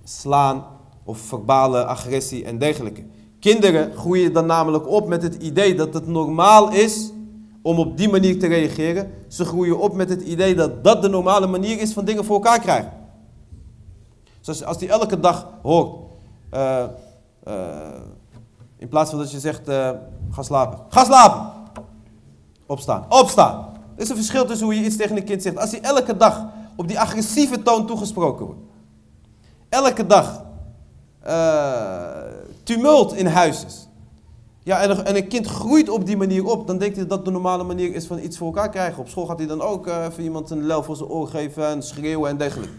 slaan of verbale agressie en dergelijke. Kinderen groeien dan namelijk op met het idee dat het normaal is om op die manier te reageren. Ze groeien op met het idee dat dat de normale manier is van dingen voor elkaar krijgen. Zoals als die elke dag hoort, uh, uh, in plaats van dat je zegt, uh, ga slapen. Ga slapen! Opstaan, opstaan! Er is een verschil tussen hoe je iets tegen een kind zegt. Als hij elke dag op die agressieve toon toegesproken wordt. Elke dag tumult in huis is. Ja, en, en, een kind groeit op die manier op. Dan denkt hij dat de normale manier is van iets voor elkaar krijgen. Op school gaat hij dan ook uh, even iemand een lel voor zijn oor geven en schreeuwen en dergelijke.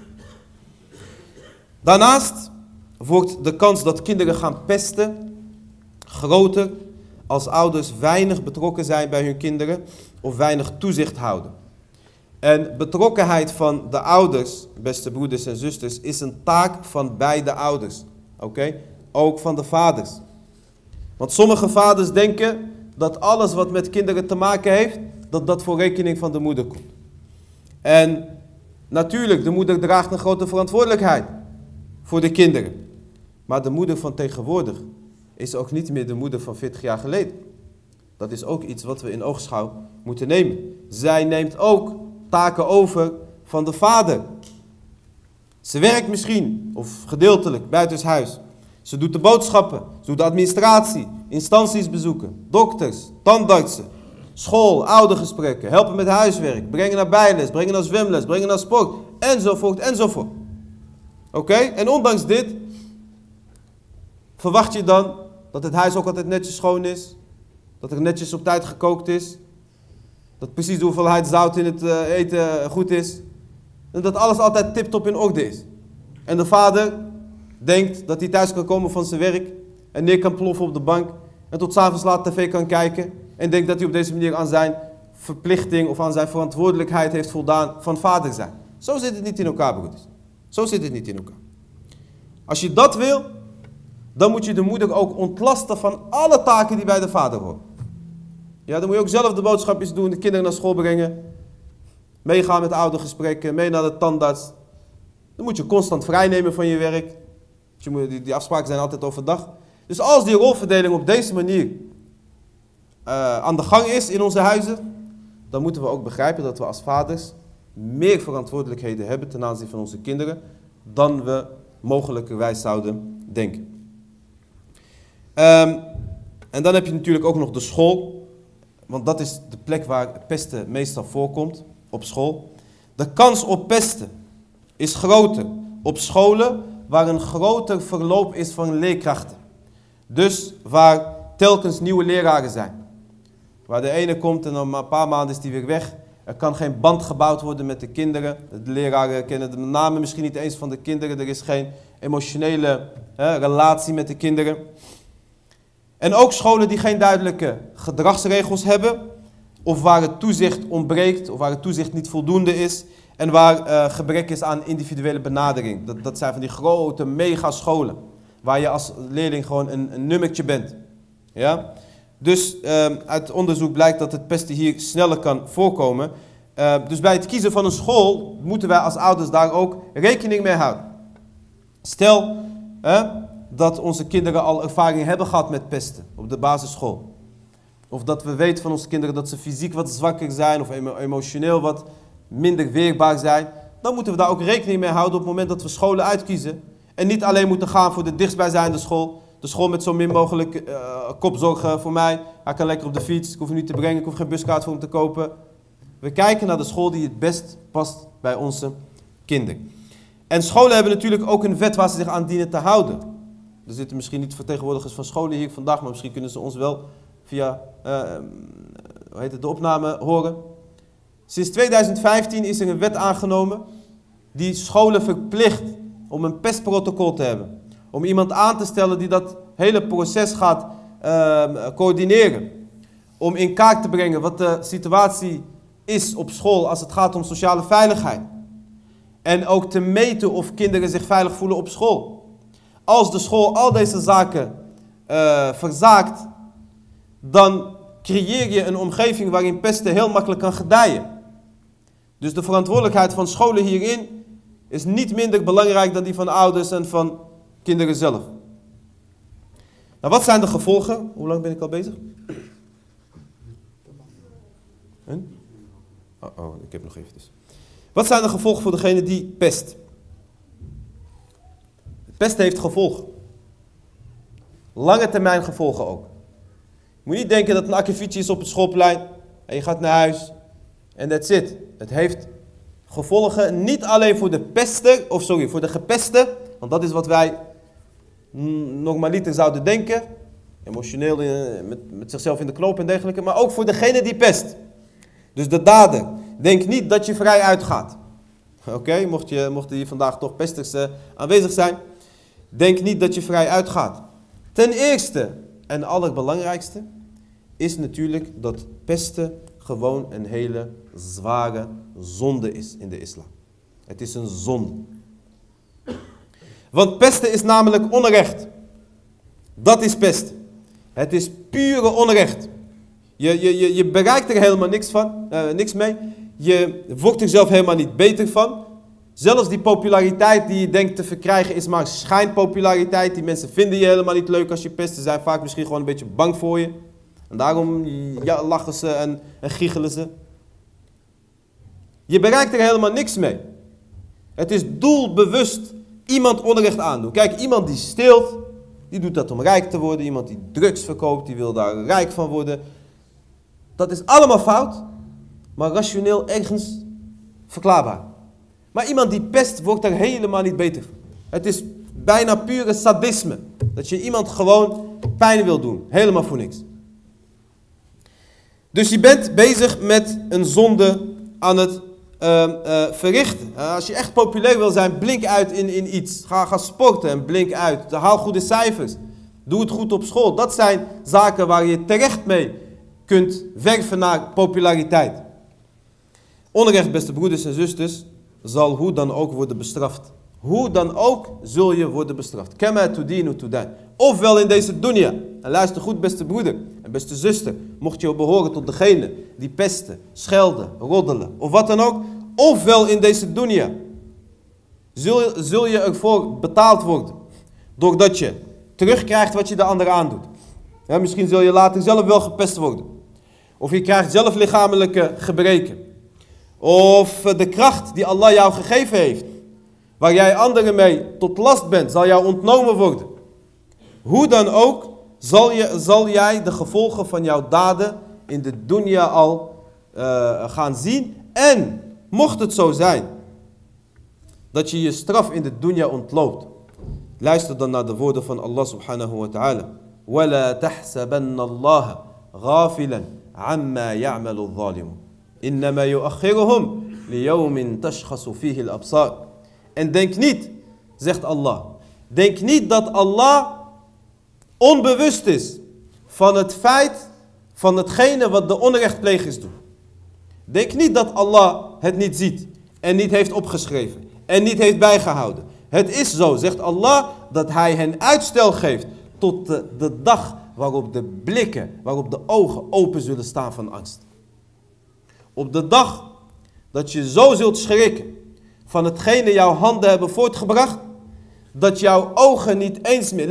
Daarnaast wordt de kans dat kinderen gaan pesten groter als ouders weinig betrokken zijn bij hun kinderen of weinig toezicht houden. En betrokkenheid van de ouders, beste broeders en zusters, is een taak van beide ouders. Oké? Ook van de vaders. Want sommige vaders denken dat alles wat met kinderen te maken heeft, dat dat voor rekening van de moeder komt. En natuurlijk, de moeder draagt een grote verantwoordelijkheid voor de kinderen. Maar de moeder van tegenwoordig is ook niet meer de moeder van 40 jaar geleden. Dat is ook iets wat we in oogschouw moeten nemen. Zij neemt ook taken over van de vader. Ze werkt misschien, of gedeeltelijk, buitenshuis. Ze doet de boodschappen, ze doet de administratie, instanties bezoeken, dokters, tandartsen, school, oudergesprekken, helpen met huiswerk, brengen naar bijles, brengen naar zwemles, brengen naar sport, enzovoort, enzovoort. Oké? En ondanks dit verwacht je dan dat het huis ook altijd netjes schoon is, dat er netjes op tijd gekookt is, dat precies de hoeveelheid zout in het eh, eten goed is, en dat alles altijd tip-top in orde is. En de vader denkt dat hij thuis kan komen van zijn werk en neer kan ploffen op de bank en tot s'avonds laat tv kan kijken en denkt dat hij op deze manier aan zijn verplichting of aan zijn verantwoordelijkheid heeft voldaan van vader zijn. Zo zit het niet in elkaar, broeders. Zo zit het niet in elkaar. Als je dat wil, dan moet je de moeder ook ontlasten van alle taken die bij de vader horen. Ja, dan moet je ook zelf de boodschapjes doen, de kinderen naar school brengen, meegaan met oudergesprekken, mee naar de tandarts. Dan moet je constant vrijnemen van je werk. Die, afspraken zijn altijd overdag. Dus als die rolverdeling op deze manier uh, aan de gang is in onze huizen, dan moeten we ook begrijpen dat we als vaders meer verantwoordelijkheden hebben ten aanzien van onze kinderen dan we mogelijkerwijs zouden denken. Um, en dan heb je natuurlijk ook nog de school, want dat is de plek waar pesten meestal voorkomt, op school. De kans op pesten is groter op scholen waar een groter verloop is van leerkrachten. Dus waar telkens nieuwe leraren zijn. Waar de ene komt en dan een paar maanden is die weer weg. Er kan geen band gebouwd worden met de kinderen. De leraren kennen de namen misschien niet eens van de kinderen. Er is geen emotionele hè, relatie met de kinderen. En ook scholen die geen duidelijke gedragsregels hebben. Of waar het toezicht ontbreekt. Of waar het toezicht niet voldoende is. En waar uh, gebrek is aan individuele benadering. Dat, dat zijn van die grote megascholen. Waar je als leerling gewoon een, nummertje bent. Ja? Dus uh, uit onderzoek blijkt dat het pesten hier sneller kan voorkomen. Uh, dus bij het kiezen van een school moeten wij als ouders daar ook rekening mee houden. Stel dat onze kinderen al ervaring hebben gehad met pesten op de basisschool. Of dat we weten van onze kinderen dat ze fysiek wat zwakker zijn of emotioneel wat minder weerbaar zijn, dan moeten we daar ook rekening mee houden op het moment dat we scholen uitkiezen. En niet alleen moeten gaan voor de dichtstbijzijnde school. De school met zo min mogelijk uh, kopzorgen voor mij. Hij kan lekker op de fiets, ik hoef hem niet te brengen, ik hoef geen buskaart voor hem te kopen. We kijken naar de school die het best past bij onze kinderen. En scholen hebben natuurlijk ook een wet waar ze zich aan dienen te houden. Er zitten misschien niet vertegenwoordigers van scholen hier vandaag, maar misschien kunnen ze ons wel via uh, hoe heet het, de opname horen. Sinds 2015 is er een wet aangenomen die scholen verplicht om een pestprotocol te hebben. Om iemand aan te stellen die dat hele proces gaat uh, coördineren. Om in kaart te brengen wat de situatie is op school als het gaat om sociale veiligheid. En ook te meten of kinderen zich veilig voelen op school. Als de school al deze zaken uh, verzaakt, dan creëer je een omgeving waarin pesten heel makkelijk kan gedijen. Dus de verantwoordelijkheid van scholen hierin is niet minder belangrijk dan die van ouders en van kinderen zelf. Nou, wat zijn de gevolgen? Hoe lang ben ik al bezig? Oh, oh, ik heb nog even dus. Wat zijn de gevolgen voor degene die pest? Pest heeft gevolgen. Lange termijn gevolgen ook. Je moet niet denken dat een akkefietje is op het schoolplein en je gaat naar huis en that's it. Het heeft gevolgen niet alleen voor de pester, of sorry, voor de gepeste, want dat is wat wij normaliter zouden denken, emotioneel met, met zichzelf in de knoop en dergelijke, maar ook voor degene die pest. Dus de dader. Denk niet dat je vrij uitgaat. Oké, mocht je, mochten hier vandaag toch pesters uh, aanwezig zijn, denk niet dat je vrij uitgaat. Ten eerste en allerbelangrijkste is natuurlijk dat pesten gewoon een hele zware zonde is in de islam. Het is een zonde. Want pesten is namelijk onrecht. Dat is pesten. Het is pure onrecht. Je, je, je, je bereikt er helemaal niks, van, uh, niks mee. Je wordt er zelf helemaal niet beter van. Zelfs die populariteit die je denkt te verkrijgen is maar schijnpopulariteit. Die mensen vinden je helemaal niet leuk als je pest. Ze zijn vaak misschien gewoon een beetje bang voor je. En daarom ja, lachen ze en, en giechelen ze. Je bereikt er helemaal niks mee. Het is doelbewust iemand onrecht aandoen. Kijk, iemand die steelt, die doet dat om rijk te worden. Iemand die drugs verkoopt, die wil daar rijk van worden. Dat is allemaal fout, maar rationeel ergens verklaarbaar. Maar iemand die pest, wordt er helemaal niet beter. Het is bijna pure sadisme. Dat je iemand gewoon pijn wil doen. Helemaal voor niks. Dus je bent bezig met een zonde aan het uh, uh, verrichten. Uh, als je echt populair wil zijn, blink uit in, in iets. Ga, ga sporten en blink uit. Haal goede cijfers. Doe het goed op school. Dat zijn zaken waar je terecht mee kunt werven naar populariteit. Onrecht, beste broeders en zusters, zal hoe dan ook worden bestraft. Hoe dan ook zul je worden bestraft. Kema tudinu tudan. Ofwel in deze dunya. En luister goed, beste broeder en beste zuster. Mocht je behoren tot degene die pesten, schelden, roddelen of wat dan ook. Ofwel in deze dunya. Zul, zul je ervoor betaald worden. Doordat je terugkrijgt wat je de ander aandoet. Ja, misschien zul je later zelf wel gepest worden. Of je krijgt zelf lichamelijke gebreken. Of de kracht die Allah jou gegeven heeft. Waar jij anderen mee tot last bent, zal jou ontnomen worden. Hoe dan ook, zal, je, zal jij de gevolgen van jouw daden in de dunya al uh, gaan zien. En mocht het zo zijn dat je je straf in de dunya ontloopt. Luister dan naar de woorden van Allah subhanahu wa ta'ala. وَلَا تَحْسَبَنَّ اللَّهَ غَافِلًا عَمَّا يَعْمَلُ الظَّالِمُونَ إِنَّمَا يُؤَخِّرُهُمْ لِيَوْمٍ تَشْخَصُ فِيهِ الْأَبْصَارِ En denk niet, zegt Allah, denk niet dat Allah onbewust is van het feit van hetgene wat de onrechtplegers doen. Denk niet dat Allah het niet ziet en niet heeft opgeschreven en niet heeft bijgehouden. Het is zo, zegt Allah, dat hij hen uitstel geeft tot de, de dag waarop de blikken, waarop de ogen open zullen staan van angst. Op de dag dat je zo zult schrikken van hetgene jouw handen hebben voortgebracht, dat jouw ogen niet eens meer,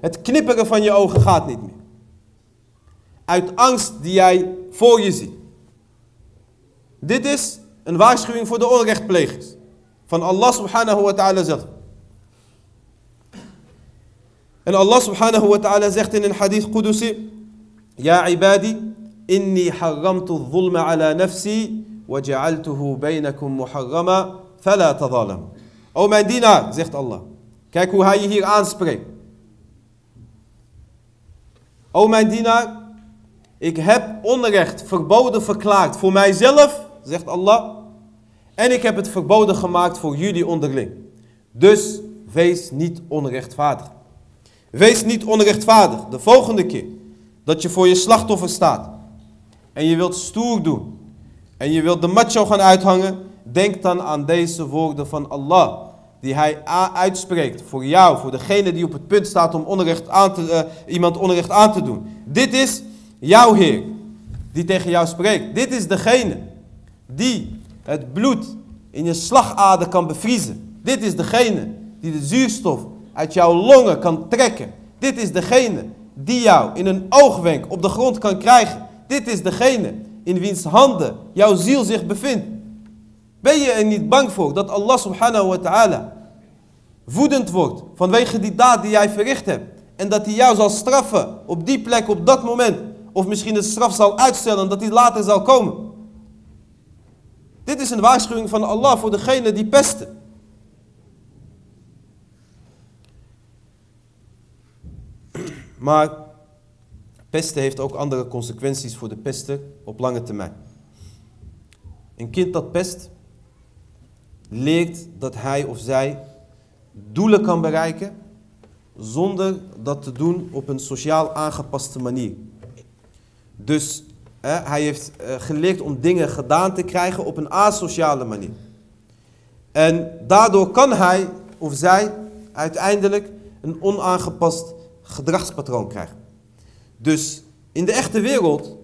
het knipperen van je ogen gaat niet meer. Uit angst die jij voor je ziet. Dit is een waarschuwing voor de onrechtplegers. Van Allah subhanahu wa ta'ala zegt. En Allah subhanahu wa ta'ala zegt in een hadith Qudusi. Ja ibadi, inni harramtu dhulma ala nafsi, wa ja'altuhu bainakum muharrama, fala tadhalam. O mijn dienaar, zegt Allah. Kijk hoe hij je hier aanspreekt. O mijn dienaar, ik heb onrecht verboden verklaard voor mijzelf, zegt Allah. En ik heb het verboden gemaakt voor jullie onderling. Dus wees niet onrechtvaardig. Wees niet onrechtvaardig. De volgende keer dat je voor je slachtoffer staat en je wilt stoer doen en je wilt de macho gaan uithangen, denk dan aan deze woorden van Allah. Die hij uitspreekt voor jou, voor degene die op het punt staat om onrecht aan te, uh, iemand onrecht aan te doen. Dit is jouw Heer, die tegen jou spreekt. Dit is degene die het bloed in je slagader kan bevriezen. Dit is degene die de zuurstof uit jouw longen kan trekken. Dit is degene die jou in een oogwenk op de grond kan krijgen. Dit is degene in wiens handen jouw ziel zich bevindt. Ben je er niet bang voor dat Allah subhanahu wa ta'ala woedend wordt vanwege die daad die jij verricht hebt. En dat hij jou zal straffen op die plek, op dat moment. Of misschien de straf zal uitstellen dat hij later zal komen. Dit is een waarschuwing van Allah voor degene die pesten. Maar Pesten heeft ook andere consequenties voor de pester op lange termijn. Een kind dat pest leert dat hij of zij doelen kan bereiken zonder dat te doen op een sociaal aangepaste manier. Dus hij heeft eh, geleerd om dingen gedaan te krijgen op een asociale manier. En daardoor kan hij of zij uiteindelijk een onaangepast gedragspatroon krijgen. Dus in de echte wereld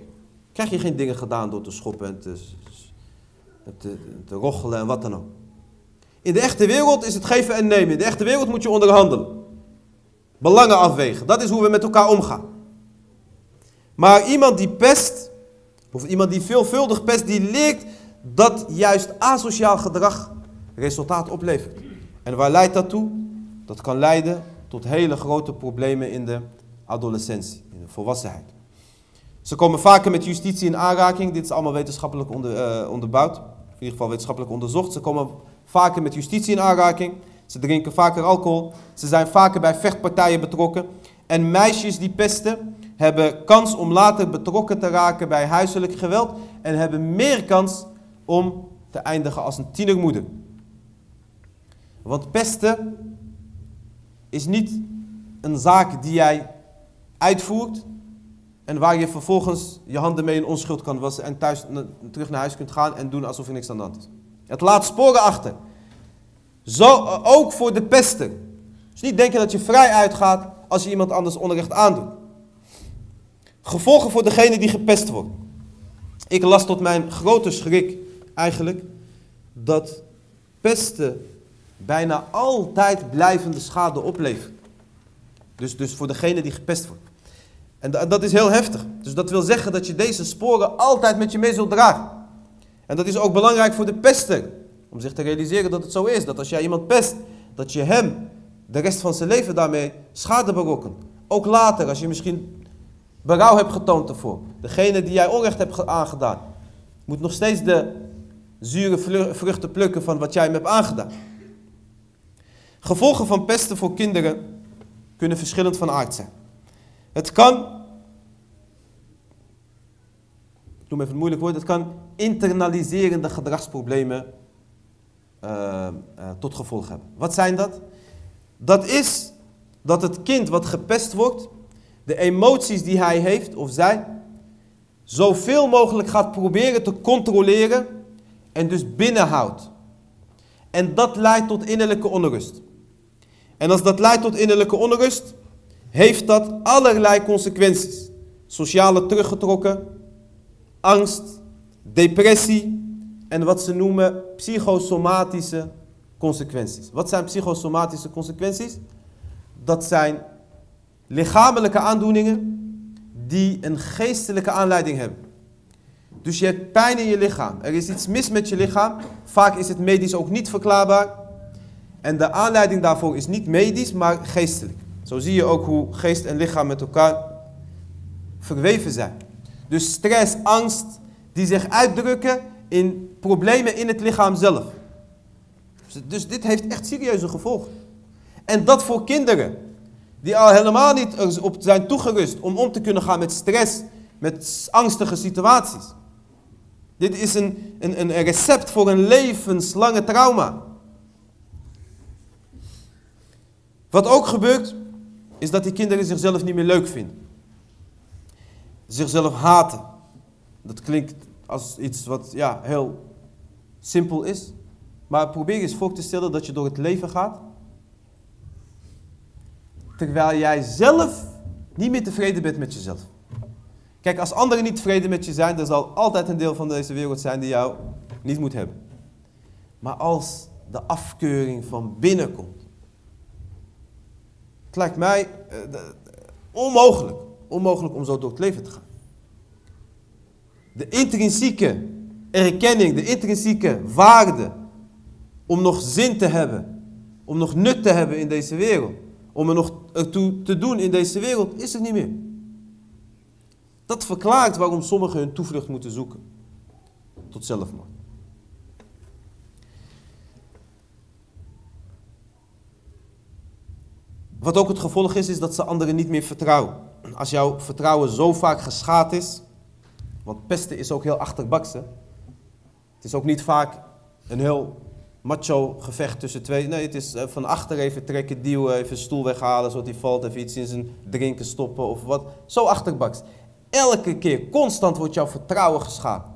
krijg je geen dingen gedaan door te schoppen en te, rochelen en wat dan ook. In de echte wereld is het geven en nemen. In de echte wereld moet je onderhandelen. Belangen afwegen. Dat is hoe we met elkaar omgaan. Maar iemand die pest, of iemand die veelvuldig pest, die leert dat juist asociaal gedrag resultaat oplevert. En waar leidt dat toe? Dat kan leiden tot hele grote problemen in de adolescentie, in de volwassenheid. Ze komen vaker met justitie in aanraking. Dit is allemaal wetenschappelijk onder, uh, onderbouwd. In ieder geval wetenschappelijk onderzocht. Ze komen vaker met justitie in aanraking. Ze drinken vaker alcohol. Ze zijn vaker bij vechtpartijen betrokken. En meisjes die pesten hebben kans om later betrokken te raken bij huiselijk geweld. En hebben meer kans om te eindigen als een tienermoeder. Want pesten is niet een zaak die jij uitvoert en waar je vervolgens je handen mee in onschuld kan wassen en thuis terug naar huis kunt gaan en doen alsof er niks aan de hand is. Het laat sporen achter. Zo, eh, ook voor de pesten. Dus niet denken dat je vrij uitgaat als je iemand anders onrecht aandoet. Gevolgen voor degene die gepest wordt. Ik las tot mijn grote schrik eigenlijk dat pesten bijna altijd blijvende schade oplevert. Dus, dus voor degene die gepest wordt. En dat is heel heftig. Dus dat wil zeggen dat je deze sporen altijd met je mee zult dragen. En dat is ook belangrijk voor de pester. Om zich te realiseren dat het zo is. Dat als jij iemand pest, dat je hem de rest van zijn leven daarmee schade berokkent. Ook later, als je misschien berouw hebt getoond ervoor. Degene die jij onrecht hebt aangedaan, moet nog steeds de zure vruchten plukken van wat jij hem hebt aangedaan. Gevolgen van pesten voor kinderen kunnen verschillend van aard zijn. Het kan, ik noem even een moeilijk woord, het kan internaliserende gedragsproblemen uh, tot gevolg hebben. Wat zijn dat? Dat is dat het kind wat gepest wordt, de emoties die hij heeft of zij, zoveel mogelijk gaat proberen te controleren en dus binnenhoudt. En dat leidt tot innerlijke onrust. En als dat leidt tot innerlijke onrust, heeft dat allerlei consequenties. Sociale teruggetrokken, angst, depressie en wat ze noemen psychosomatische consequenties. Wat zijn psychosomatische consequenties? Dat zijn lichamelijke aandoeningen die een geestelijke aanleiding hebben. Dus je hebt pijn in je lichaam. Er is iets mis met je lichaam. Vaak is het medisch ook niet verklaarbaar. En de aanleiding daarvoor is niet medisch, maar geestelijk. Zo zie je ook hoe geest en lichaam met elkaar verweven zijn. Dus stress, angst, die zich uitdrukken in problemen in het lichaam zelf. Dus dit heeft echt serieuze gevolgen. En dat voor kinderen, die al helemaal niet op zijn toegerust om om te kunnen gaan met stress, met angstige situaties. Dit is een, een, een recept voor een levenslange trauma. Wat ook gebeurt, is dat die kinderen zichzelf niet meer leuk vinden. Zichzelf haten. Dat klinkt als iets wat ja, heel simpel is. Maar probeer eens voor te stellen dat je door het leven gaat. Terwijl jij zelf niet meer tevreden bent met jezelf. Kijk, als anderen niet tevreden met je zijn, dan zal altijd een deel van deze wereld zijn die jou niet moet hebben. Maar als de afkeuring van binnen komt, het lijkt mij uh, onmogelijk, onmogelijk om zo door het leven te gaan. De intrinsieke erkenning, de intrinsieke waarde om nog zin te hebben, om nog nut te hebben in deze wereld, om er nog toe te doen in deze wereld, is er niet meer. Dat verklaart waarom sommigen hun toevlucht moeten zoeken tot zelfmoord. Wat ook het gevolg is, is dat ze anderen niet meer vertrouwen. Als jouw vertrouwen zo vaak geschaad is, want pesten is ook heel achterbaks. Het is ook niet vaak een heel macho gevecht tussen twee. Nee, het is eh, van achter even trekken, duwen, even stoel weghalen zodat hij valt, even iets in zijn drinken stoppen of wat. Zo achterbaks. Elke keer, constant wordt jouw vertrouwen geschaad.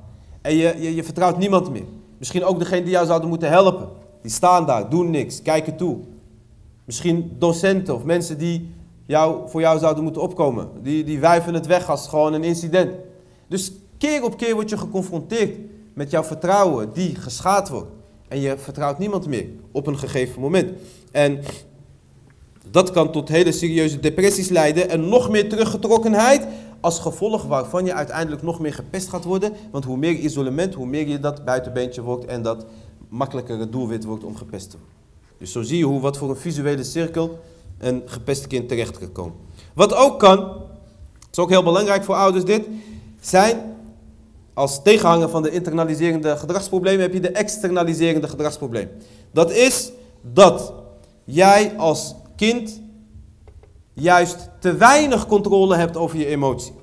En je, je, je vertrouwt niemand meer. Misschien ook degene die jou zouden moeten helpen. Die staan daar, doen niks, kijken toe. Misschien docenten of mensen die jou, voor jou zouden moeten opkomen. Die, die wijven het weg als gewoon een incident. Dus keer op keer word je geconfronteerd met jouw vertrouwen die geschaad wordt. En je vertrouwt niemand meer op een gegeven moment. En dat kan tot hele serieuze depressies leiden en nog meer teruggetrokkenheid. Als gevolg waarvan je uiteindelijk nog meer gepest gaat worden. Want hoe meer isolement, hoe meer je dat buitenbeentje wordt en dat makkelijker het doelwit wordt om gepest te worden. Dus zo zie je hoe wat voor een visuele cirkel een gepest kind terecht kan komen. Wat ook kan, is ook heel belangrijk voor ouders dit, zijn als tegenhanger van de internaliserende gedragsproblemen heb je de externaliserende gedragsprobleem. Dat is dat jij als kind juist te weinig controle hebt over je emotie.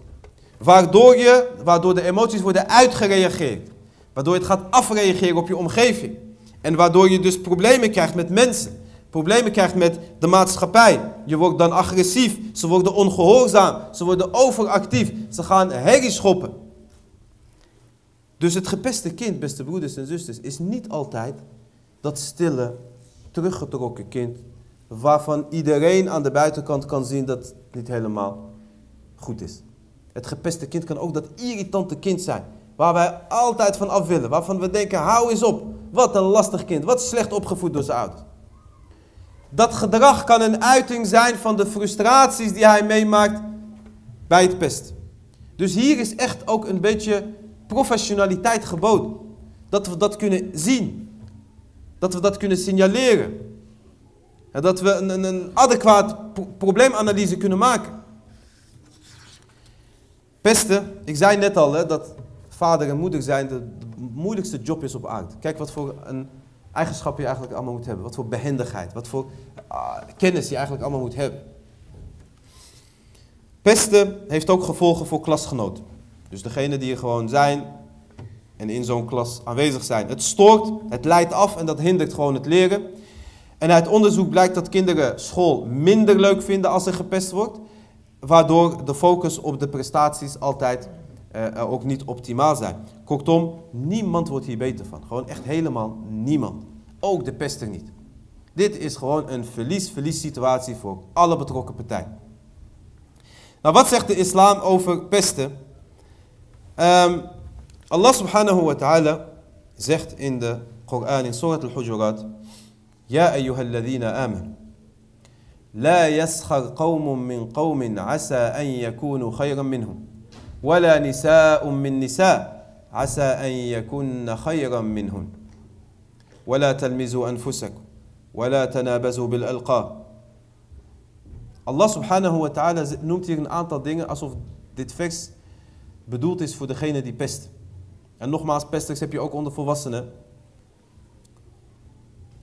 Waardoor, je, waardoor de emoties worden uitgereageerd. Waardoor het gaat afreageren op je omgeving. En waardoor je dus problemen krijgt met mensen. Problemen krijgt met de maatschappij. Je wordt dan agressief. Ze worden ongehoorzaam. Ze worden overactief. Ze gaan herrie schoppen. Dus het gepeste kind, beste broeders en zusters, is niet altijd dat stille, teruggetrokken kind waarvan iedereen aan de buitenkant kan zien dat het niet helemaal goed is. Het gepeste kind kan ook dat irritante kind zijn, waar wij altijd van af willen, waarvan we denken, hou eens op, wat een lastig kind, wat slecht opgevoed door zijn ouders. Dat gedrag kan een uiting zijn van de frustraties die hij meemaakt bij het pest. Dus hier is echt ook een beetje professionaliteit geboden. Dat we dat kunnen zien. Dat we dat kunnen signaleren. En dat we een, een, een adequaat probleemanalyse kunnen maken. Pesten, ik zei net al hè, dat vader en moeder zijn de, moeilijkste job is op aarde. Kijk wat voor een eigenschap je eigenlijk allemaal moet hebben. Wat voor behendigheid, wat voor uh, kennis je eigenlijk allemaal moet hebben. Pesten heeft ook gevolgen voor klasgenoten. Dus degene die er gewoon zijn en in zo'n klas aanwezig zijn. Het stoort, het leidt af en dat hindert gewoon het leren. En uit onderzoek blijkt dat kinderen school minder leuk vinden als er gepest wordt. Waardoor de focus op de prestaties altijd uh, ook niet optimaal zijn. Kortom, niemand wordt hier beter van. Gewoon echt helemaal niemand. Ook de pester niet. Dit is gewoon een verlies-verlies situatie voor alle betrokken partijen. Nou, wat zegt de islam over pesten? Ehm, Allah subhanahu wa ta'ala zegt in de Koran, in Surat al-Hujurat, Ja ayyuhalladhina amen. La yaskhar qawmun min qawmin asa an yakunu khayran minhum. ولا نساء من نساء عسى أن يكن خيرا منهن ولا تلمزوا أنفسكم ولا تنابزوا بالألقاب Allah subhanahu wa ta'ala noemt hier een aantal dingen alsof dit vers bedoeld is voor degene die pest. En nogmaals, pesters heb je ook onder volwassenen.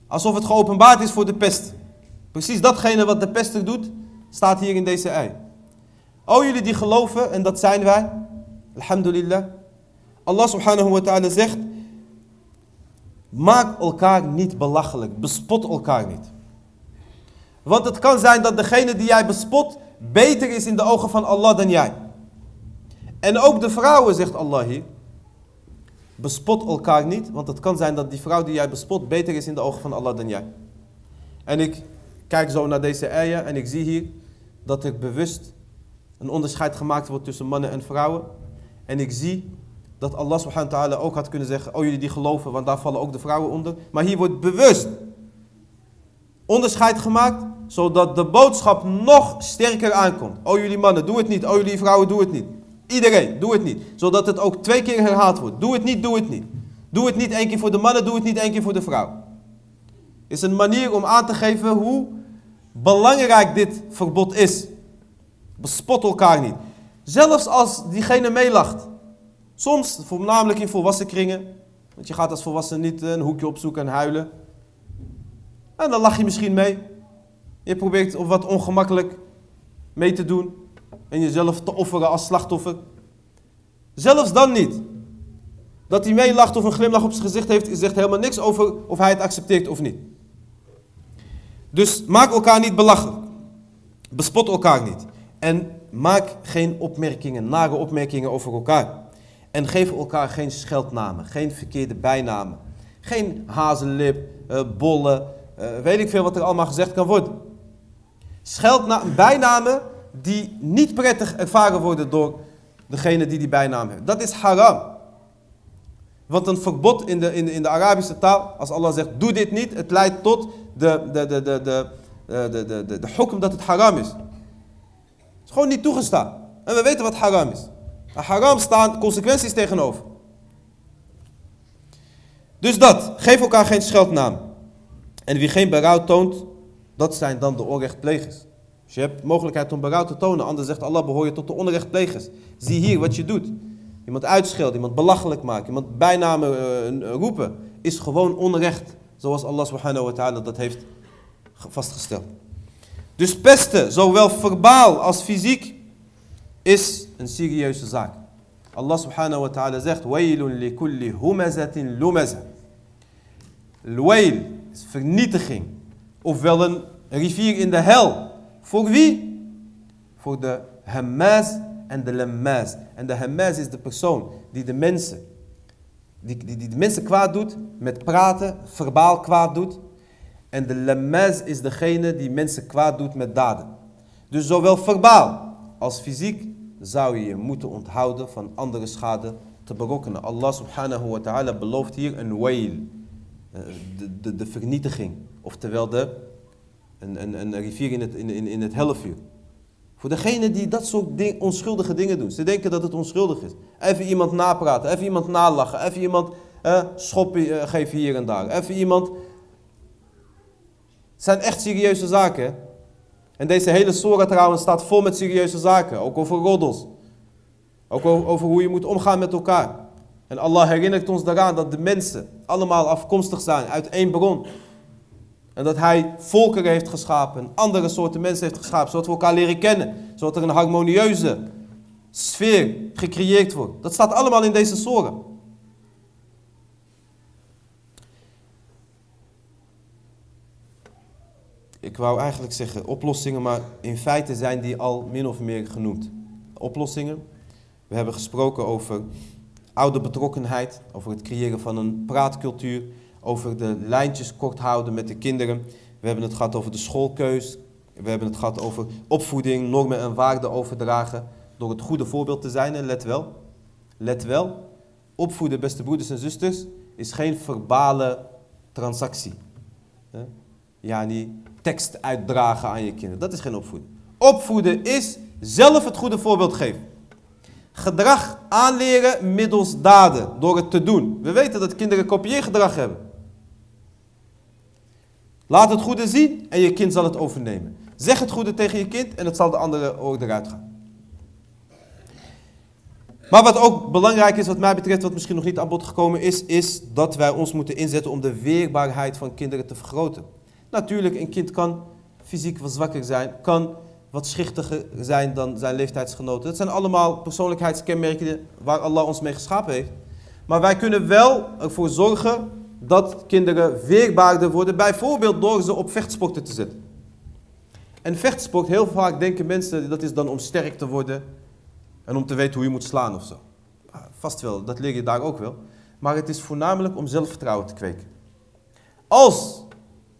Alsof het geopenbaard is voor de pest. Precies datgene wat de pester doet, staat hier in deze ei. O jullie die geloven, en dat zijn wij, alhamdulillah. Allah subhanahu wa ta'ala zegt, maak elkaar niet belachelijk, bespot elkaar niet. Want het kan zijn dat degene die jij bespot, beter is in de ogen van Allah dan jij. En ook de vrouwen, zegt Allah hier, bespot elkaar niet, want het kan zijn dat die vrouw die jij bespot beter is in de ogen van Allah dan jij. En ik kijk zo naar deze ayah en ik zie hier dat er bewust een onderscheid gemaakt wordt tussen mannen en vrouwen. En ik zie dat Allah subhanahu wa ta'ala ook had kunnen zeggen, oh jullie die geloven, want daar vallen ook de vrouwen onder. Maar hier wordt bewust onderscheid gemaakt, zodat de boodschap nog sterker aankomt. Oh jullie mannen, doe het niet. Oh jullie vrouwen, doe het niet. Iedereen, doe het niet. Zodat het ook twee keer herhaald wordt. Doe het niet, doe het niet. Doe het niet één keer voor de mannen, doe het niet één keer voor de vrouw. Is een manier om aan te geven hoe belangrijk dit verbod is. Bespot elkaar niet. Zelfs als diegene meelacht. Soms, voornamelijk in volwassen kringen. Want je gaat als volwassen niet een hoekje opzoeken en huilen. En dan lach je misschien mee. Je probeert of wat ongemakkelijk mee te doen en jezelf te offeren als slachtoffer. Zelfs dan niet. Dat hij meelacht of een glimlach op zijn gezicht heeft, zegt helemaal niks over of hij het accepteert of niet. Dus maak elkaar niet belachelijk. Bespot elkaar niet. En maak geen opmerkingen, nare opmerkingen over elkaar. En geef elkaar geen scheldnamen, geen verkeerde bijnamen. Geen hazenlip, uh, weet ik veel wat er allemaal gezegd kan worden. Scheldnaam, bijnamen die niet prettig ervaren worden door degene die die bijnaam heeft. Dat is haram. Want een verbod in de, in, in de Arabische taal, als Allah zegt, doe dit niet, het leidt tot de, de, de, de, de, de, de, de, de, de dat het haram is. Gewoon niet toegestaan. En we weten wat haram is. haram staan consequenties tegenover. Dus dat, geef elkaar geen scheldnaam. En wie geen berouw toont, dat zijn dan de onrechtplegers. Dus je hebt mogelijkheid om berouw te tonen, anders zegt Allah behoor je tot de onrechtplegers. Zie hier wat je doet. Iemand uitschelden, iemand belachelijk maken, iemand bijnamen uh, roepen, is gewoon onrecht. Zoals Allah subhanahu wa ta'ala dat heeft vastgesteld. Dus pesten, zowel verbaal als fysiek, is een serieuze zaak. Allah subhanahu wa ta'ala zegt, Wailun li kulli humazatin lumaza. Wail is vernietiging. Ofwel een rivier in de hel. Voor wie? Voor de hamaz en de lamaz. En de hamaz is de persoon die de mensen, die, die, die de mensen kwaad doet met praten, verbaal kwaad doet. En de lamaz is degene die mensen kwaad doet met daden. Dus zowel verbaal als fysiek zou je je moeten onthouden van andere schade te berokkenen. Allah subhanahu wa ta'ala belooft hier een wail, eh, de, de, vernietiging. Oftewel de, een, een, een rivier in het, in, in, het hellevuur. Voor degene die dat soort onschuldige dingen doen. Ze denken dat het onschuldig is. Even iemand napraten, even iemand nalachen, even iemand eh, schoppen eh, geven hier en daar. Even iemand... Zijn echt serieuze zaken. En deze hele Sora trouwens staat vol met serieuze zaken. Ook over roddels. Ook over hoe je moet omgaan met elkaar. En Allah herinnert ons daaraan dat de mensen allemaal afkomstig zijn uit één bron. En dat hij volkeren heeft geschapen, andere soorten mensen heeft geschapen, zodat we elkaar leren kennen. Zodat er een harmonieuze sfeer gecreëerd wordt. Dat staat allemaal in deze soren. Ik wou eigenlijk zeggen oplossingen, maar in feite zijn die al min of meer genoemd. Oplossingen. We hebben gesproken over oude betrokkenheid, over het creëren van een praatcultuur over de lijntjes kort houden met de kinderen. We hebben het gehad over de schoolkeus. We hebben het gehad over opvoeding, normen en waarden overdragen. Door het goede voorbeeld te zijn. En let wel, let wel, opvoeden, beste broeders en zusters, is geen verbale transactie. Ja, niet tekst uitdragen aan je kinderen. Dat is geen opvoeden. Opvoeden is zelf het goede voorbeeld geven. Gedrag aanleren middels daden, door het te doen. We weten dat kinderen kopieergedrag hebben. Laat het goede zien en je kind zal het overnemen. Zeg het goede tegen je kind en het zal de andere ook eruit gaan. Maar wat ook belangrijk is, wat mij betreft, wat misschien nog niet aan bod gekomen is, is dat wij ons moeten inzetten om de weerbaarheid van kinderen te vergroten. Natuurlijk, een kind kan fysiek wat zwakker zijn, kan wat schichtiger zijn dan zijn leeftijdsgenoten. Dat zijn allemaal persoonlijkheidskenmerken waar Allah ons mee geschapen heeft. Maar wij kunnen wel ervoor zorgen dat kinderen weerbaarder worden, bijvoorbeeld door ze op vechtsporten te zetten. En vechtsport, heel vaak denken mensen dat is dan om sterk te worden en om te weten hoe je moet slaan of zo. Vast wel, dat leer je daar ook wel. Maar het is voornamelijk om zelfvertrouwen te kweken. Als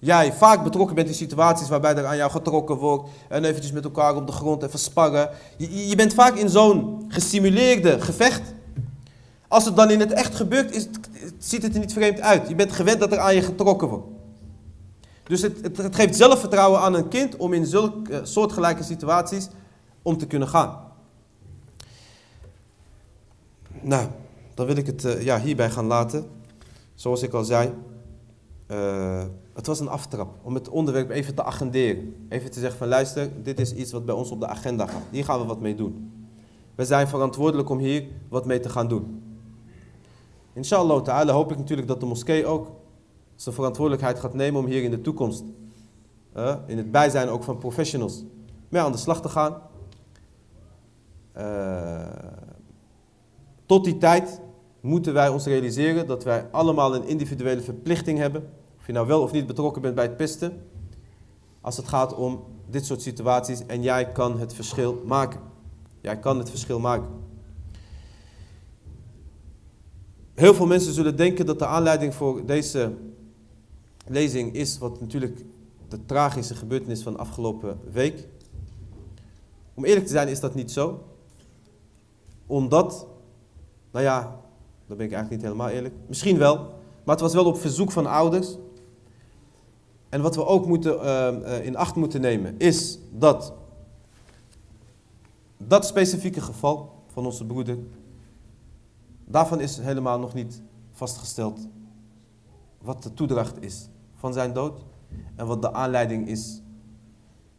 jij vaak betrokken bent in situaties waarbij er aan jou getrokken wordt en eventjes met elkaar op de grond even sparren. Je, je bent vaak in zo'n gesimuleerde gevecht. Als het dan in het echt gebeurt, is, ziet het er niet vreemd uit. Je bent gewend dat er aan je getrokken wordt. Dus het, het, het geeft zelfvertrouwen aan een kind om in zulke uh, soortgelijke situaties om te kunnen gaan. Nou, dan wil ik het uh, ja, hierbij gaan laten. Zoals ik al zei, uh, het was een aftrap om het onderwerp even te agenderen. Even te zeggen van luister, dit is iets wat bij ons op de agenda gaat. Hier gaan we wat mee doen. We zijn verantwoordelijk om hier wat mee te gaan doen. Inshallah ta'ala hoop ik natuurlijk dat de moskee ook zijn verantwoordelijkheid gaat nemen om hier in de toekomst, uh, in het bijzijn ook van professionals, mee aan de slag te gaan. Uh, tot die tijd moeten wij ons realiseren dat wij allemaal een individuele verplichting hebben, of je nou wel of niet betrokken bent bij het pesten, als het gaat om dit soort situaties en jij kan het verschil maken. Jij kan het verschil maken. Heel veel mensen zullen denken dat de aanleiding voor deze lezing is wat natuurlijk de tragische gebeurtenis van afgelopen week. Om eerlijk te zijn is dat niet zo. Omdat, nou ja, dan ben ik eigenlijk niet helemaal eerlijk. Misschien wel, maar het was wel op verzoek van ouders. En wat we ook moeten, uh, in acht moeten nemen is dat dat specifieke geval van onze broeder, daarvan is helemaal nog niet vastgesteld wat de toedracht is van zijn dood en wat de aanleiding is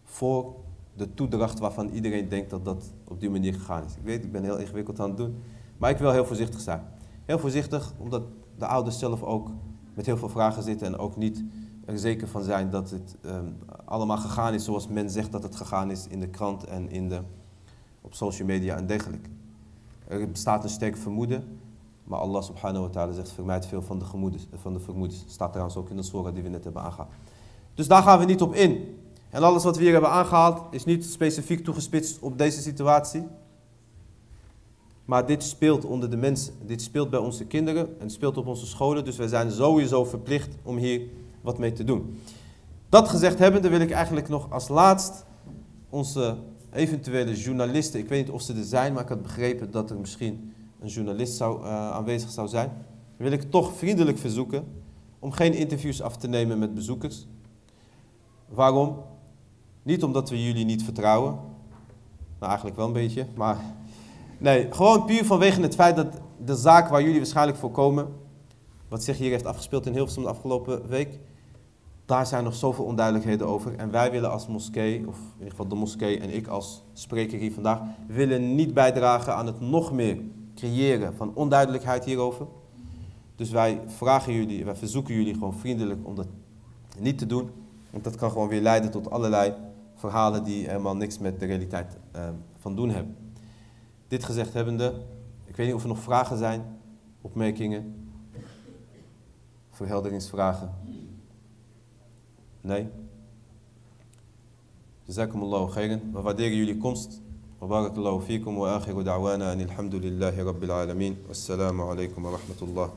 voor de toedracht waarvan iedereen denkt dat dat op die manier gegaan is. Ik weet, ik ben heel ingewikkeld aan het doen, maar ik wil heel voorzichtig zijn. Heel voorzichtig, omdat de ouders zelf ook met heel veel vragen zitten en ook niet er zeker van zijn dat het ehm, allemaal gegaan is zoals men zegt dat het gegaan is in de krant en in de, op social media en dergelijke. Er bestaat een sterk vermoeden, maar Allah subhanahu wa ta'ala zegt vermijd veel van de, gemoedens, van de vermoedens. Staat trouwens ook in de surah die we net hebben aangehaald. Dus daar gaan we niet op in. En alles wat we hier hebben aangehaald is niet specifiek toegespitst op deze situatie. Maar dit speelt onder de mensen. Dit speelt bij onze kinderen en speelt op onze scholen. Dus wij zijn sowieso verplicht om hier wat mee te doen. Dat gezegd hebbende wil ik eigenlijk nog als laatst onze eventuele journalisten, ik weet niet of ze er zijn, maar ik had begrepen dat er misschien een journalist zou, uh, aanwezig zou zijn, wil ik toch vriendelijk verzoeken om geen interviews af te nemen met bezoekers. Waarom? Niet omdat we jullie niet vertrouwen, nou eigenlijk wel een beetje, maar nee, gewoon puur vanwege het feit dat de zaak waar jullie waarschijnlijk voor komen, wat zich hier heeft afgespeeld in Hilversum de afgelopen week, daar zijn nog zoveel onduidelijkheden over. En wij willen als moskee, of in ieder geval de moskee en ik als spreker hier vandaag, willen niet bijdragen aan het nog meer creëren van onduidelijkheid hierover. Dus wij vragen jullie, wij verzoeken jullie gewoon vriendelijk om dat niet te doen. Want dat kan gewoon weer leiden tot allerlei verhalen die helemaal niks met de realiteit uh, van doen hebben. Dit gezegd hebbende, ik weet niet of er nog vragen zijn, opmerkingen, verhelderingsvragen. Nee? Jazakumullahu khairan. We waarderen jullie komst. وبارك الله فيكم وآخر دعوانا أن الحمد لله رب العالمين والسلام عليكم ورحمة الله